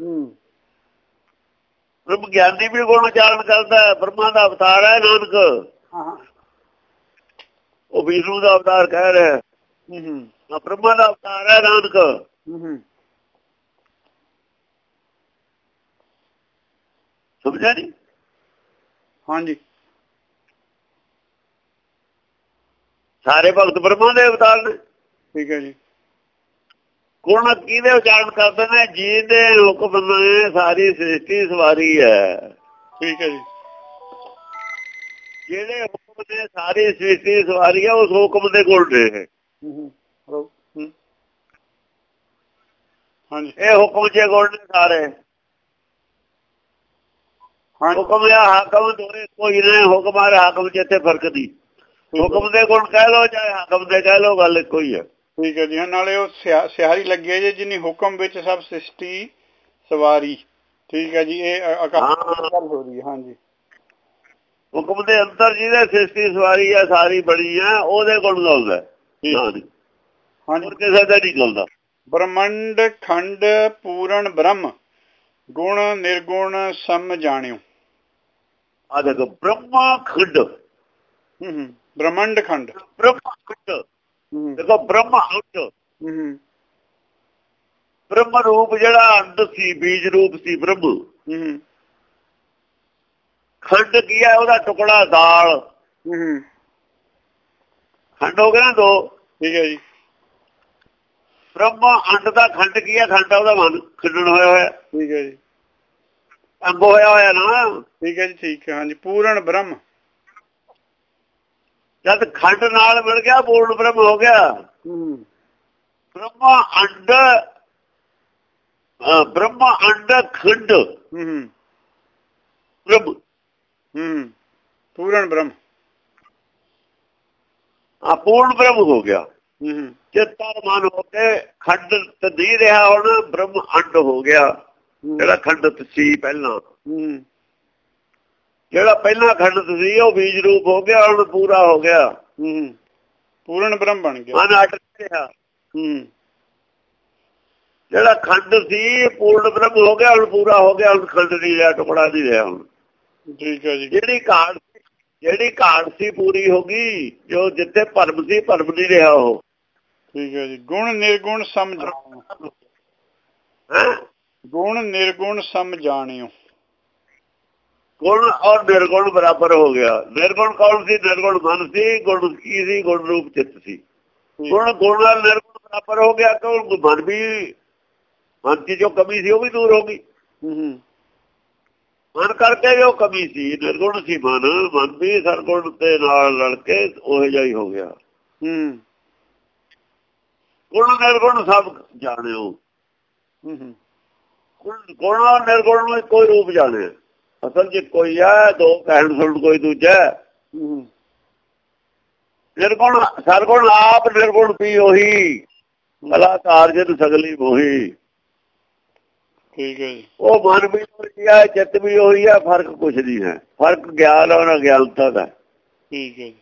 ਹੂੰ। ਬ੍ਰਹਮ ਗਿਆਨੀ ਵੀ ਗੁਣ ਉਚਾਰਨ ਕਰਦਾ ਹੈ ਬ੍ਰਹਮਾ ਦਾ ਅਵਤਾਰ ਹੈ ਨਾਨਕ। ਉਹ ਵਿਸ਼ਨੂੰ ਦਾ ਅਵਤਾਰ ਕਹਿ ਰਿਹਾ ਹੂੰ। ਬ੍ਰਹਮਾ ਦਾ ਅਵਤਾਰ ਹੈ ਨਾਨਕ। ਹੂੰ ਹੂੰ। ਸਮਝਿਆ ਨਹੀਂ ਹਾਂਜੀ। ਸਾਰੇ ਭਗਤ ਬ੍ਰਹਮਾ ਦੇ ਅਵਤਾਰ ਨੇ। ਠੀਕ ਹੈ ਜੀ। ਕੋਣ ਕਿਹਦੇ ਉਚਾਰਨ ਕਰਦੇ ਨੇ? ਜਿਹਦੇ ਹੁਕਮ ਨੇ ਸਾਰੀ ਸ੍ਰਿਸ਼ਟੀ ਸਵਾਰੀ ਹੈ। ਠੀਕ ਹੈ ਜੀ। ਜਿਹੜੇ ਹੁਕਮ ਨੇ ਸਾਰੀ ਸ੍ਰਿਸ਼ਟੀ ਸਵਾਰੀ ਹੈ ਉਸ ਹੁਕਮ ਦੇ ਗੁਣ ਨੇ ਹਾਂਜੀ। ਇਹ ਹੁਕਮ ਦੇ ਗੁਣ ਨੇ ਸਾਰੇ। ਹੁਕਮ ਆ ਹਾਕਮ ਦੋਏ ਕੋਈ ਨੇ ਹੁਕਮ ਆ ਹਾਕਮ ਇੱਥੇ ਫ਼ਰਕ ਨਹੀਂ। ਹੁਕਮ ਦੇ ਗੁਣ ਕਹਿ ਲੋ ਚਾਹੇ ਹਾਕਮ ਦੇ ਕਹਿ ਲੋ ਗੱਲ ਇੱਕੋ ਹੀ ਹੈ। ਠੀਕ ਹੈ ਜੀ ਨਾਲੇ ਉਹ ਸਿਆ- ਸਿਹਾਰੀ ਲੱਗੀ ਹੈ ਜੀ ਜਿਨੀ ਹੁਕਮ ਵਿੱਚ ਸਭ ਸ੍ਰਿਸ਼ਟੀ ਸਵਾਰੀ। ਠੀਕ ਹੈ ਜੀ ਇਹ ਅ- ਅਕਾਲ ਹਾਂ। ਗੱਲ ਹੋ ਰਹੀ ਹੈ ਹਾਂਜੀ ਹੁਕਮ ਦੇ ਅੰਦਰ ਜਿਹਦੇ ਸ੍ਰਿਸ਼ਟੀ ਸਵਾਰੀ ਹੈ ਸਾਰੀ ਬਣੀ ਹੈ ਉਹਦੇ। ਹਾਂ। ਜੀ। ਹਾਂਜੀ ਹੋਰ ਕਿਸੇ ਦਾ ਨਹੀਂ ਗਾਉਂਦਾ ਬ੍ਰਹਮੰਡ ਖੰਡ ਪੂਰਨ ਬ੍ਰਹਮ। ਗੁਣ ਨਿਰਗੁਣ ਸਮ ਜਾਣਿਓ। ਆ ਦੇਖੋ ਬ੍ਰਹਮਾ ਖੰਡ। ਹੂੰ ਹੂੰ। ਬ੍ਰਹਮੰਡ ਖੰਡ। ਬ੍ਰਹਮਾ ਖੰਡ। ਦੇਖੋ ਬ੍ਰਹਮਾ ਹੂੰ। ਬ੍ਰਹਮ ਰੂਪ ਜਿਹੜਾ ਅੰਡ ਸੀ ਬੀਜ ਰੂਪ ਸੀ ਬ੍ਰਹਮ। ਖੰਡ ਕੀ ਹੈ ਉਹਦਾ ਟੁਕੜਾ ਦਾਲ। ਖੰਡ ਹੋ ਗਿਆ ਨਾ ਦੋ? ਠੀਕ ਹੈ ਜੀ। ਬ੍ਰਹਮਾ ਅੰਡ ਦਾ ਖੰਡ ਕੀ ਹੈ ਖੰਡ ਉਹਦਾ ਮਨ। ਖੰਡਣ ਹੋਇਆ ਹੋਇਆ। ਠੀਕ ਹੈ ਜੀ। ਅੰਗ ਹੋਇਆ ਹੋਇਆ ਨਾ। ਠੀਕ ਹੈ ਜੀ ਠੀਕ ਹੈ। ਹਾਂਜੀ ਪੂਰਨ ਬ੍ਰਹਮ। ਜਦ ਖੰਡ ਨਾਲ ਮਿਲ ਗਿਆ ਪੂਰਨ ਬ੍ਰਹਮ ਹੋ ਗਿਆ। ਬ੍ਰਹਮਾ ਅੰਡ ਬ੍ਰਹਮਾ ਅੰਡ ਖੰਡ। ਹੂੰ ਹੂੰ। ਪੂਰਨ ਬ੍ਰਹਮ। ਆ ਪੂਰਨ ਬ੍ਰਹਮ ਹੋ ਗਿਆ। ਹੂੰ ਹੂੰ। ਚਿੱਤਰ ਮਨ ਹੋ ਕੇ ਖੰਡ ਤਦੀ ਰਿਹਾ ਹੁਣ ਬ੍ਰਹਮ ਅੰਡ ਹੋ ਗਿਆ। ਜਿਹੜਾ ਖੰਡਤ ਸੀ ਪਹਿਲਾਂ ਹੂੰ। ਜਿਹੜਾ ਪਹਿਲਾਂ ਖੰਡਤ ਸੀ ਉਹ ਬੀਜ ਰੂਪ ਹੋ ਗਿਆ ਹੁਣ ਪੂਰਾ ਹੋ ਗਿਆ। ਹੂੰ ਪੂਰਨ ਬ੍ਰਹਮ ਬਣ ਗਿਆ। ਮਨ ਅਟ ਰਿਹਾ। ਹੂੰ। ਜਿਹੜਾ ਖੰਡ ਸੀ ਪੂਰਨ ਬ੍ਰਹਮ ਹੋ ਗਿਆ ਹੁਣ ਪੂਰਾ ਹੋ ਗਿਆ ਹੁਣ ਖੰਡ ਨਹੀਂ ਰਿਹਾ ਟੁਕੜਾ ਨਹੀਂ ਰਿਹਾ ਹੁਣ। ਠੀਕ ਹੈ ਜੀ। ਜਿਹੜੀ ਸੀ ਜਿਹੜੀ ਘਾੜ ਸੀ ਪੂਰੀ ਹੋ ਗਈ ਜੋ ਜਿੱਥੇ ਭਰਮ ਸੀ ਭਰਮ ਨਹੀਂ ਰਿਹਾ ਉਹ। ਠੀਕ ਹੈ ਜੀ। ਗੁਣ ਨਿਰਗੁਣ ਸਮ ਜਾਣਿਓ ਹੈਂ? ਗੁਣ ਨਿਰਗੁਣ ਸਮ ਜਾਣਿਓ। ਗੁਣ ਔਰ ਨਿਰਗੁਣ ਬਰਾਬਰ ਹੋ ਗਿਆ। ਨਿਰਗੁਣ ਕੌਣ ਸੀ? ਨਿਰਗੁਣ ਮਨ ਸੀ ਗੁਣ ਕੀ ਸੀ? ਗੁਣ ਰੂਪ ਚਿੱਤ ਸੀ। ਗੁਣ ਗੁਣ ਨਾਲ ਨਿਰਗੁਣ ਬਰਾਬਰ ਹੋ ਗਿਆ ਕਿਉਂ ਮਨ ਵੀ ਮਨ ਦੀ ਜੋ ਕਮੀ ਸੀ ਉਹ ਵੀ ਦੂਰ ਹੋ ਗਈ। ਮਨ ਕਰਕੇ ਜੋ ਕਮੀ ਸੀ ਨਿਰਗੁਣ ਸੀ ਮਨ ਮਨ ਵੀ ਸਰਗੁਣ ਦੇ ਨਾਲ ਲੜ ਕੇ ਉਹ ਜਿਹਾ ਹੀ ਗਿਆ। ਹੂੰ। ਗੁਣ ਨਿਰਗੁਣ ਸਭ ਜਾਣਿਓ। ਹੂੰ ਹੂੰ। ਗੁਣ- ਨਿਰਗੁਣ ਨੂੰ ਕੋਈ ਰੂਪ ਜਾਣਿਆ। ਅਸਲ 'ਚ ਕੋਈ ਆ ਦੋ ਕਹਿਣ ਸੁਣ ਕੋਈ ਦੂਜਾ। ਨਿਰਗੁਣ ਸਰਗੁਣ ਆਪ ਨਿਰਗੁਣ ਵੀ ਉਹੀ। ਭਲਾ ਕਾਰਜ ਸਗਲੀ ਮੋਹੀ। ਠੀਕ ਹੈ ਜੀ। ਉਹ ਮਨ ਵੀ ਉਹੀ ਆ ਚਿੱਤ ਵੀ ਉਹੀ ਆ ਫ਼ਰਕ ਕੁਛ ਨਹੀਂ ਹੈ। ਫ਼ਰਕ ਗਿਆਨ ਔਰ ਅਗਿਆਨਤਾ ਦਾ। ਠੀਕ ਹੈ ਜੀ।